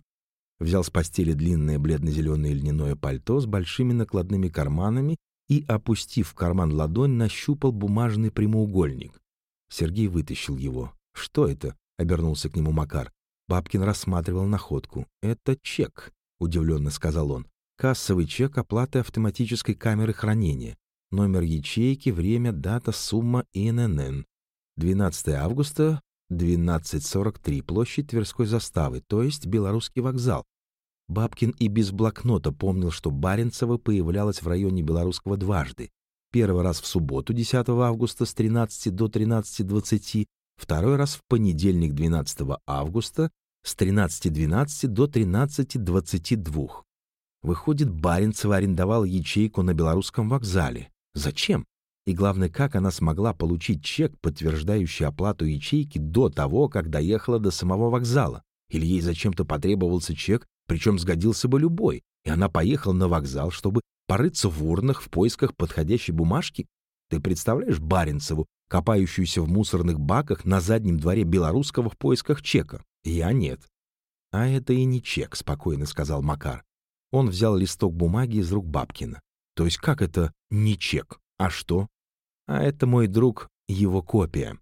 Взял с постели длинное бледно-зеленое льняное пальто с большими накладными карманами и, опустив в карман ладонь, нащупал бумажный прямоугольник. Сергей вытащил его. «Что это?» — обернулся к нему Макар. Бабкин рассматривал находку. «Это чек», — удивленно сказал он. «Кассовый чек оплаты автоматической камеры хранения. Номер ячейки, время, дата, сумма ИНН. 12 августа, 12.43, площадь Тверской заставы, то есть Белорусский вокзал. Бабкин и без блокнота помнил, что Баренцева появлялась в районе Белорусского дважды. Первый раз в субботу 10 августа с 13 до 13.20, второй раз в понедельник 12 августа с 13.12 до 13.22. Выходит, Баренцева арендовала ячейку на Белорусском вокзале. Зачем? И главное, как она смогла получить чек, подтверждающий оплату ячейки до того, как доехала до самого вокзала? Или ей зачем-то потребовался чек, причем сгодился бы любой, и она поехала на вокзал, чтобы порыться в урнах в поисках подходящей бумажки? Ты представляешь Баренцеву, копающуюся в мусорных баках на заднем дворе белорусского в поисках чека? Я нет. А это и не чек, спокойно сказал Макар. Он взял листок бумаги из рук Бабкина. То есть как это не чек? А что? А это мой друг, его копия.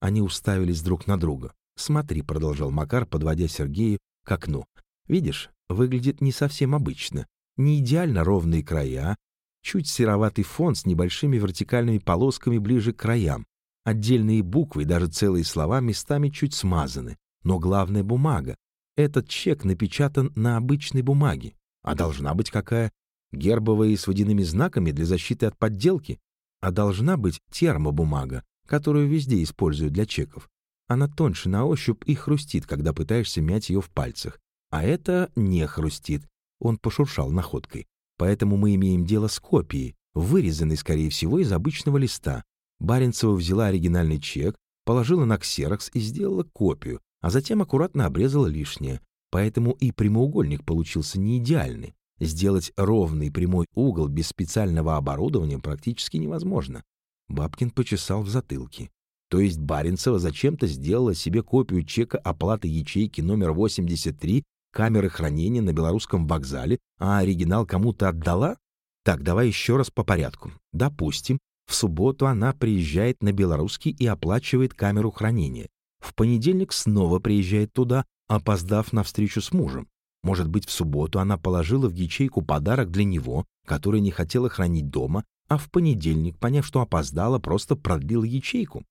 Они уставились друг на друга. «Смотри», — продолжал Макар, подводя Сергею к окну. «Видишь, выглядит не совсем обычно. Не идеально ровные края, чуть сероватый фон с небольшими вертикальными полосками ближе к краям. Отдельные буквы и даже целые слова местами чуть смазаны. Но главная бумага. Этот чек напечатан на обычной бумаге. А должна быть какая? Гербовая с водяными знаками для защиты от подделки? А должна быть термобумага, которую везде используют для чеков. Она тоньше на ощупь и хрустит, когда пытаешься мять ее в пальцах. А это не хрустит. Он пошуршал находкой. Поэтому мы имеем дело с копией, вырезанной, скорее всего, из обычного листа. Баренцева взяла оригинальный чек, положила на ксерокс и сделала копию, а затем аккуратно обрезала лишнее. Поэтому и прямоугольник получился не идеальный. Сделать ровный прямой угол без специального оборудования практически невозможно. Бабкин почесал в затылке. То есть Баренцева зачем-то сделала себе копию чека оплаты ячейки номер 83 камеры хранения на белорусском вокзале, а оригинал кому-то отдала? Так, давай еще раз по порядку. Допустим, в субботу она приезжает на белорусский и оплачивает камеру хранения. В понедельник снова приезжает туда, опоздав на встречу с мужем. Может быть, в субботу она положила в ячейку подарок для него, который не хотела хранить дома, а в понедельник, поняв, что опоздала, просто продлила ячейку.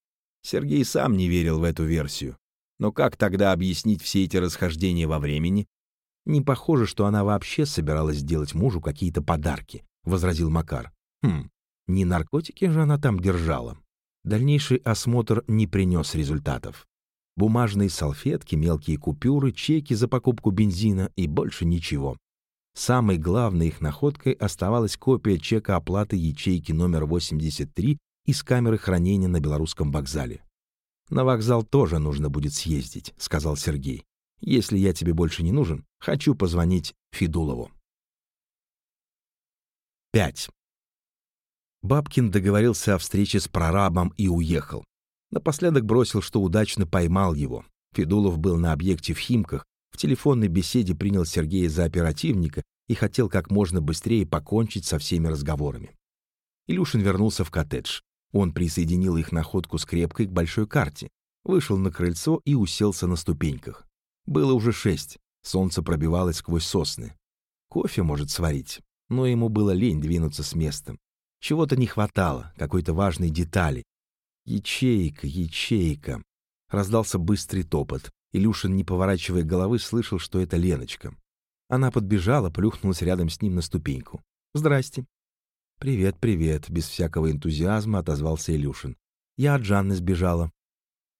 Сергей сам не верил в эту версию. Но как тогда объяснить все эти расхождения во времени? Не похоже, что она вообще собиралась сделать мужу какие-то подарки, возразил Макар. Хм, не наркотики же она там держала. Дальнейший осмотр не принес результатов бумажные салфетки, мелкие купюры, чеки за покупку бензина и больше ничего. Самой главной их находкой оставалась копия чека оплаты ячейки номер 83 из камеры хранения на Белорусском вокзале. «На вокзал тоже нужно будет съездить», — сказал Сергей. «Если я тебе больше не нужен, хочу позвонить Федулову». 5. Бабкин договорился о встрече с прорабом и уехал. Напоследок бросил, что удачно поймал его. Федулов был на объекте в Химках, в телефонной беседе принял Сергея за оперативника и хотел как можно быстрее покончить со всеми разговорами. Илюшин вернулся в коттедж. Он присоединил их находку скрепкой к большой карте, вышел на крыльцо и уселся на ступеньках. Было уже шесть, солнце пробивалось сквозь сосны. Кофе может сварить, но ему было лень двинуться с места. Чего-то не хватало, какой-то важной детали, «Ячейка, ячейка!» Раздался быстрый топот. Илюшин, не поворачивая головы, слышал, что это Леночка. Она подбежала, плюхнулась рядом с ним на ступеньку. «Здрасте». «Привет, привет», — без всякого энтузиазма отозвался Илюшин. «Я от Жанны сбежала».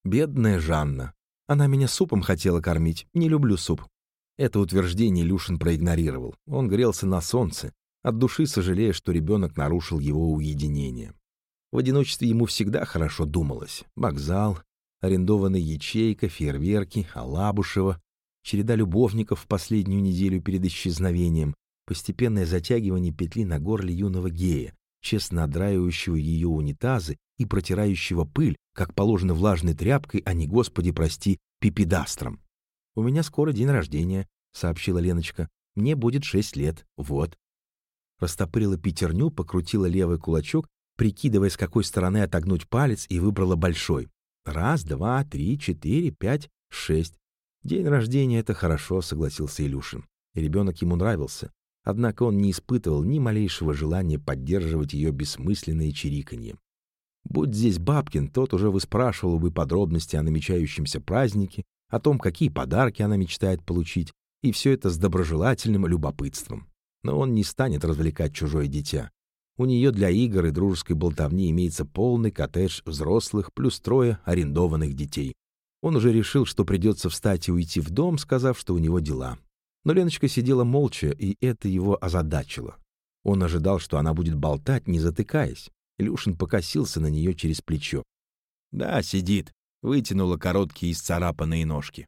«Бедная Жанна. Она меня супом хотела кормить. Не люблю суп. Это утверждение Илюшин проигнорировал. Он грелся на солнце, от души сожалея, что ребенок нарушил его уединение. В одиночестве ему всегда хорошо думалось. Вокзал, арендованная ячейка, фейерверки, Алабушева, череда любовников в последнюю неделю перед исчезновением, постепенное затягивание петли на горле юного гея, честно отдраивающего ее унитазы и протирающего пыль, как положено влажной тряпкой, а не, господи, прости, пипедастром. «У меня скоро день рождения», — сообщила Леночка. «Мне будет шесть лет. Вот». Растопырила пятерню, покрутила левый кулачок, прикидывая, с какой стороны отогнуть палец, и выбрала большой. Раз, два, три, четыре, пять, шесть. День рождения — это хорошо, согласился Илюшин. Ребенок ему нравился. Однако он не испытывал ни малейшего желания поддерживать ее бессмысленное чириканье. Будь здесь Бабкин, тот уже выспрашивал бы подробности о намечающемся празднике, о том, какие подарки она мечтает получить, и все это с доброжелательным любопытством. Но он не станет развлекать чужое дитя. У нее для игр и дружеской болтовни имеется полный коттедж взрослых плюс трое арендованных детей. Он уже решил, что придется встать и уйти в дом, сказав, что у него дела. Но Леночка сидела молча, и это его озадачило. Он ожидал, что она будет болтать, не затыкаясь. Илюшин покосился на нее через плечо. «Да, сидит», — вытянула короткие исцарапанные ножки.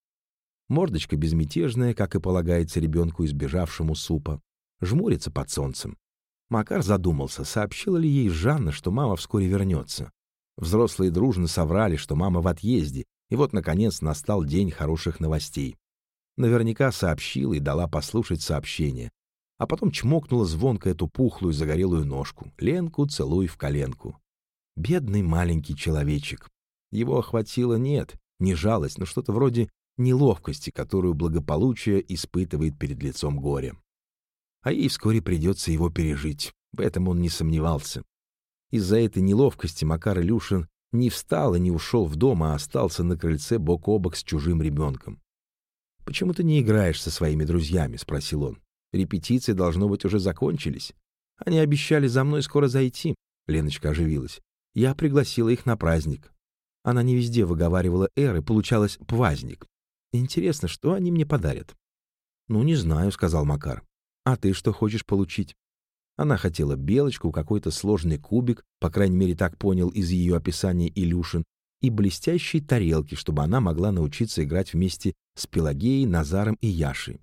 Мордочка безмятежная, как и полагается ребенку, избежавшему супа. Жмурится под солнцем. Макар задумался, сообщила ли ей Жанна, что мама вскоре вернется. Взрослые дружно соврали, что мама в отъезде, и вот, наконец, настал день хороших новостей. Наверняка сообщила и дала послушать сообщение, а потом чмокнула звонко эту пухлую загорелую ножку. Ленку целуй в коленку. Бедный маленький человечек. Его охватило нет, не жалость, но что-то вроде неловкости, которую благополучие испытывает перед лицом горя а ей вскоре придется его пережить. В этом он не сомневался. Из-за этой неловкости Макар Илюшин не встал и не ушел в дом, а остался на крыльце бок о бок с чужим ребенком. «Почему ты не играешь со своими друзьями?» — спросил он. «Репетиции, должно быть, уже закончились. Они обещали за мной скоро зайти». Леночка оживилась. «Я пригласила их на праздник». Она не везде выговаривала «эр» и получалось «пвазник». Интересно, что они мне подарят? «Ну, не знаю», — сказал Макар. А ты что хочешь получить? Она хотела белочку, какой-то сложный кубик, по крайней мере так понял из ее описания Илюшин, и блестящие тарелки, чтобы она могла научиться играть вместе с Пелагеей, Назаром и Яшей.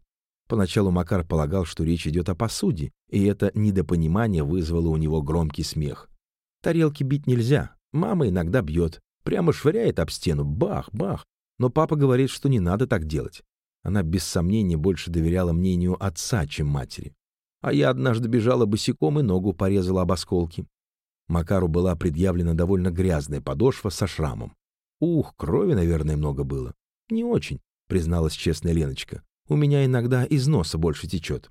Поначалу Макар полагал, что речь идет о посуде, и это недопонимание вызвало у него громкий смех. Тарелки бить нельзя, мама иногда бьет, прямо швыряет об стену, бах, бах, но папа говорит, что не надо так делать. Она без сомнения больше доверяла мнению отца, чем матери. А я однажды бежала босиком и ногу порезала об осколки. Макару была предъявлена довольно грязная подошва со шрамом. «Ух, крови, наверное, много было». «Не очень», — призналась честная Леночка. «У меня иногда из носа больше течет».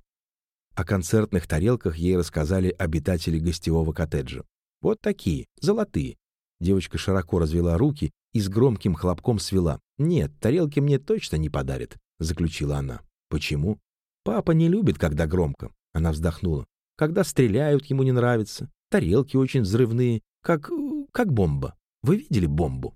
О концертных тарелках ей рассказали обитатели гостевого коттеджа. «Вот такие, золотые». Девочка широко развела руки и с громким хлопком свела. «Нет, тарелки мне точно не подарят заключила она. Почему? Папа не любит, когда громко. Она вздохнула. Когда стреляют, ему не нравится. Тарелки очень взрывные, как... как бомба. Вы видели бомбу?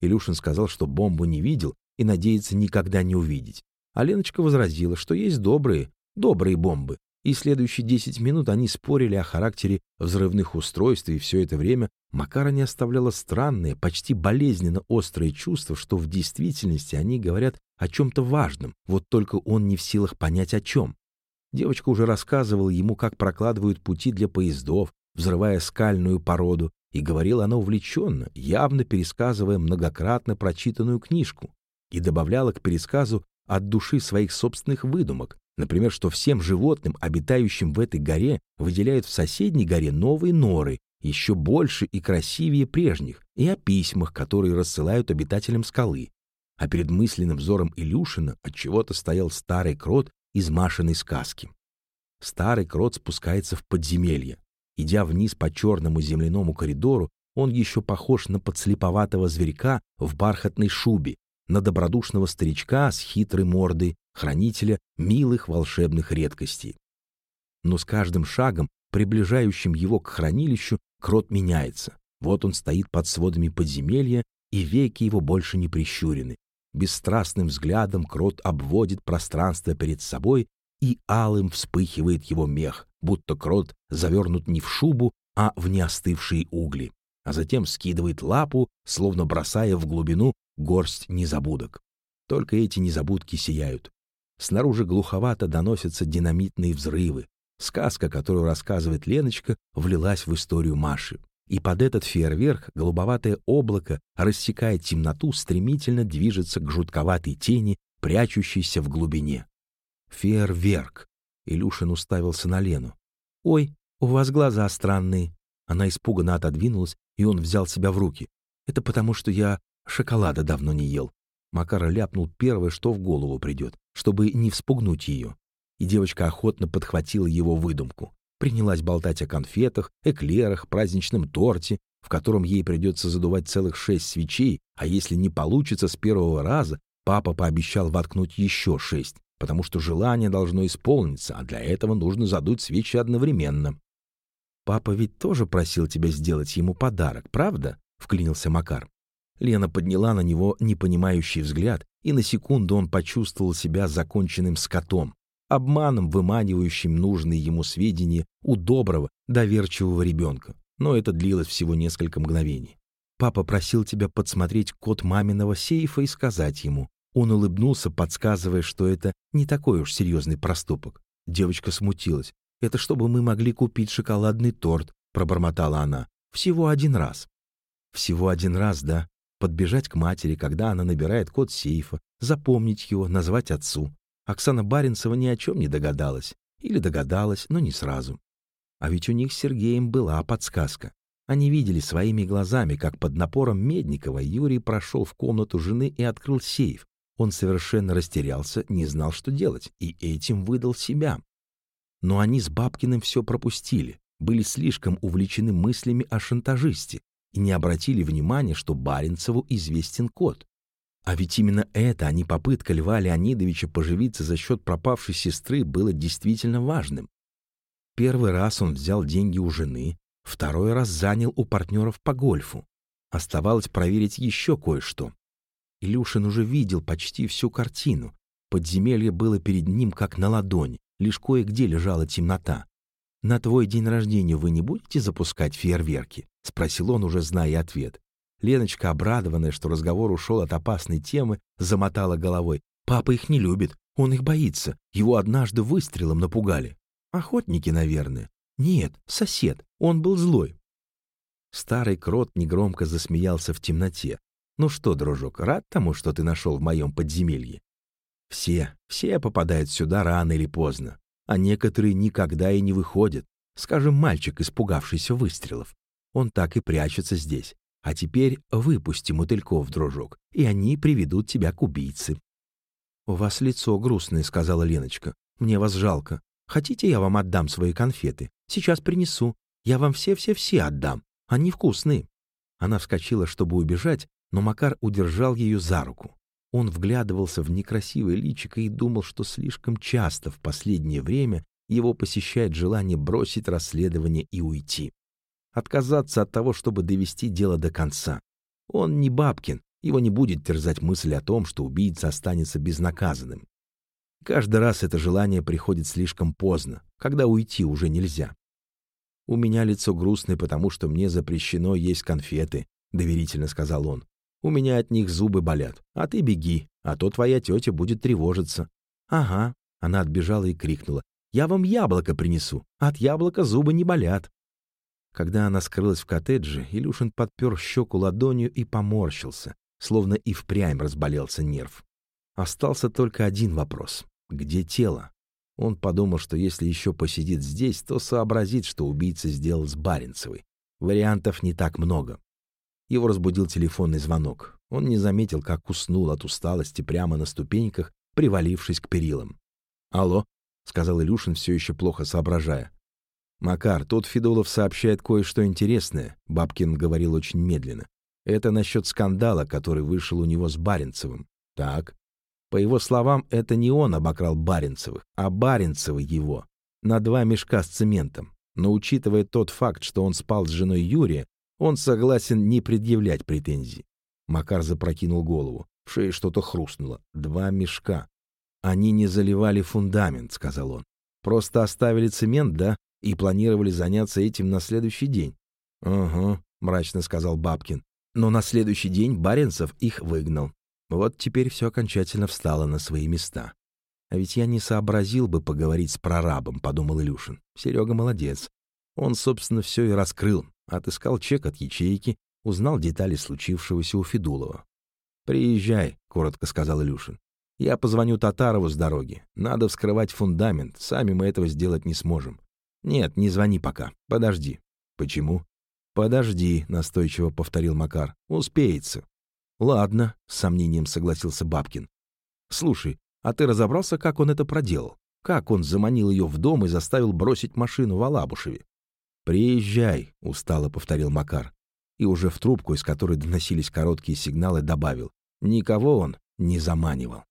Илюшин сказал, что бомбу не видел и надеется никогда не увидеть. А Леночка возразила, что есть добрые, добрые бомбы, и следующие десять минут они спорили о характере взрывных устройств, и все это время Макара не оставляло странное, почти болезненно острое чувство, что в действительности они говорят о чем-то важном, вот только он не в силах понять о чем. Девочка уже рассказывала ему, как прокладывают пути для поездов, взрывая скальную породу, и говорила она увлеченно, явно пересказывая многократно прочитанную книжку, и добавляла к пересказу от души своих собственных выдумок, Например, что всем животным, обитающим в этой горе, выделяют в соседней горе новые норы, еще больше и красивее прежних, и о письмах, которые рассылают обитателям скалы. А перед мысленным взором Илюшина от чего то стоял старый крот из Машиной сказки. Старый крот спускается в подземелье. Идя вниз по черному земляному коридору, он еще похож на подслеповатого зверька в бархатной шубе, на добродушного старичка с хитрой мордой, хранителя милых волшебных редкостей. Но с каждым шагом, приближающим его к хранилищу, крот меняется. Вот он стоит под сводами подземелья, и веки его больше не прищурены. Бесстрастным взглядом крот обводит пространство перед собой, и алым вспыхивает его мех, будто крот завернут не в шубу, а в неостывшие угли, а затем скидывает лапу, словно бросая в глубину горсть незабудок. Только эти незабудки сияют. Снаружи глуховато доносятся динамитные взрывы. Сказка, которую рассказывает Леночка, влилась в историю Маши. И под этот фейерверк голубоватое облако, рассекая темноту, стремительно движется к жутковатой тени, прячущейся в глубине. Фейерверк. Илюшин уставился на Лену. «Ой, у вас глаза странные». Она испуганно отодвинулась, и он взял себя в руки. «Это потому, что я шоколада давно не ел». Макар ляпнул первое, что в голову придет, чтобы не вспугнуть ее. И девочка охотно подхватила его выдумку. Принялась болтать о конфетах, эклерах, праздничном торте, в котором ей придется задувать целых шесть свечей, а если не получится с первого раза, папа пообещал воткнуть еще шесть, потому что желание должно исполниться, а для этого нужно задуть свечи одновременно. «Папа ведь тоже просил тебя сделать ему подарок, правда?» — вклинился Макар. Лена подняла на него непонимающий взгляд, и на секунду он почувствовал себя законченным скотом, обманом, выманивающим нужные ему сведения у доброго, доверчивого ребенка. Но это длилось всего несколько мгновений. «Папа просил тебя подсмотреть код маминого сейфа и сказать ему». Он улыбнулся, подсказывая, что это не такой уж серьезный проступок. Девочка смутилась. «Это чтобы мы могли купить шоколадный торт», — пробормотала она. «Всего один раз». «Всего один раз, да?» подбежать к матери, когда она набирает код сейфа, запомнить его, назвать отцу. Оксана Баренцева ни о чем не догадалась. Или догадалась, но не сразу. А ведь у них с Сергеем была подсказка. Они видели своими глазами, как под напором Медникова Юрий прошел в комнату жены и открыл сейф. Он совершенно растерялся, не знал, что делать, и этим выдал себя. Но они с Бабкиным все пропустили, были слишком увлечены мыслями о шантажисте, и не обратили внимания, что Баренцеву известен код. А ведь именно это, а не попытка Льва Леонидовича поживиться за счет пропавшей сестры, было действительно важным. Первый раз он взял деньги у жены, второй раз занял у партнеров по гольфу. Оставалось проверить еще кое-что. Илюшин уже видел почти всю картину. Подземелье было перед ним как на ладони, лишь кое-где лежала темнота. «На твой день рождения вы не будете запускать фейерверки?» — спросил он, уже зная ответ. Леночка, обрадованная, что разговор ушел от опасной темы, замотала головой. «Папа их не любит, он их боится. Его однажды выстрелом напугали. Охотники, наверное. Нет, сосед, он был злой». Старый крот негромко засмеялся в темноте. «Ну что, дружок, рад тому, что ты нашел в моем подземелье?» «Все, все попадают сюда рано или поздно, а некоторые никогда и не выходят. Скажем, мальчик, испугавшийся выстрелов. Он так и прячется здесь. А теперь выпусти мотыльков, дружок, и они приведут тебя к убийце. — У вас лицо грустное, — сказала Леночка. — Мне вас жалко. Хотите, я вам отдам свои конфеты? Сейчас принесу. Я вам все-все-все отдам. Они вкусные. Она вскочила, чтобы убежать, но Макар удержал ее за руку. Он вглядывался в некрасивое личико и думал, что слишком часто в последнее время его посещает желание бросить расследование и уйти отказаться от того, чтобы довести дело до конца. Он не Бабкин, его не будет терзать мысль о том, что убийца останется безнаказанным. Каждый раз это желание приходит слишком поздно, когда уйти уже нельзя. «У меня лицо грустное, потому что мне запрещено есть конфеты», — доверительно сказал он. «У меня от них зубы болят, а ты беги, а то твоя тетя будет тревожиться». «Ага», — она отбежала и крикнула. «Я вам яблоко принесу, от яблока зубы не болят». Когда она скрылась в коттедже, Илюшин подпер щеку ладонью и поморщился, словно и впрямь разболелся нерв. Остался только один вопрос. Где тело? Он подумал, что если еще посидит здесь, то сообразит, что убийца сделал с Баренцевой. Вариантов не так много. Его разбудил телефонный звонок. Он не заметил, как уснул от усталости прямо на ступеньках, привалившись к перилам. «Алло», — сказал Илюшин, все еще плохо соображая. «Макар, тут Федулов сообщает кое-что интересное», — Бабкин говорил очень медленно. «Это насчет скандала, который вышел у него с Баренцевым». «Так». По его словам, это не он обокрал Баренцевых, а Баренцевы его. На два мешка с цементом. Но учитывая тот факт, что он спал с женой Юрия, он согласен не предъявлять претензий. Макар запрокинул голову. В шее что-то хрустнуло. Два мешка. «Они не заливали фундамент», — сказал он. «Просто оставили цемент, да, и планировали заняться этим на следующий день». «Угу», — мрачно сказал Бабкин. Но на следующий день Баренцев их выгнал. Вот теперь все окончательно встало на свои места. А ведь я не сообразил бы поговорить с прорабом, подумал Илюшин. Серега молодец. Он, собственно, все и раскрыл. Отыскал чек от ячейки, узнал детали случившегося у Федулова. «Приезжай», — коротко сказал Илюшин. «Я позвоню Татарову с дороги. Надо вскрывать фундамент. Сами мы этого сделать не сможем». «Нет, не звони пока. Подожди». «Почему?» «Подожди», — настойчиво повторил Макар. «Успеется». «Ладно», — с сомнением согласился Бабкин. «Слушай, а ты разобрался, как он это проделал? Как он заманил ее в дом и заставил бросить машину в Алабушеве?» «Приезжай», — устало повторил Макар. И уже в трубку, из которой доносились короткие сигналы, добавил. «Никого он не заманивал».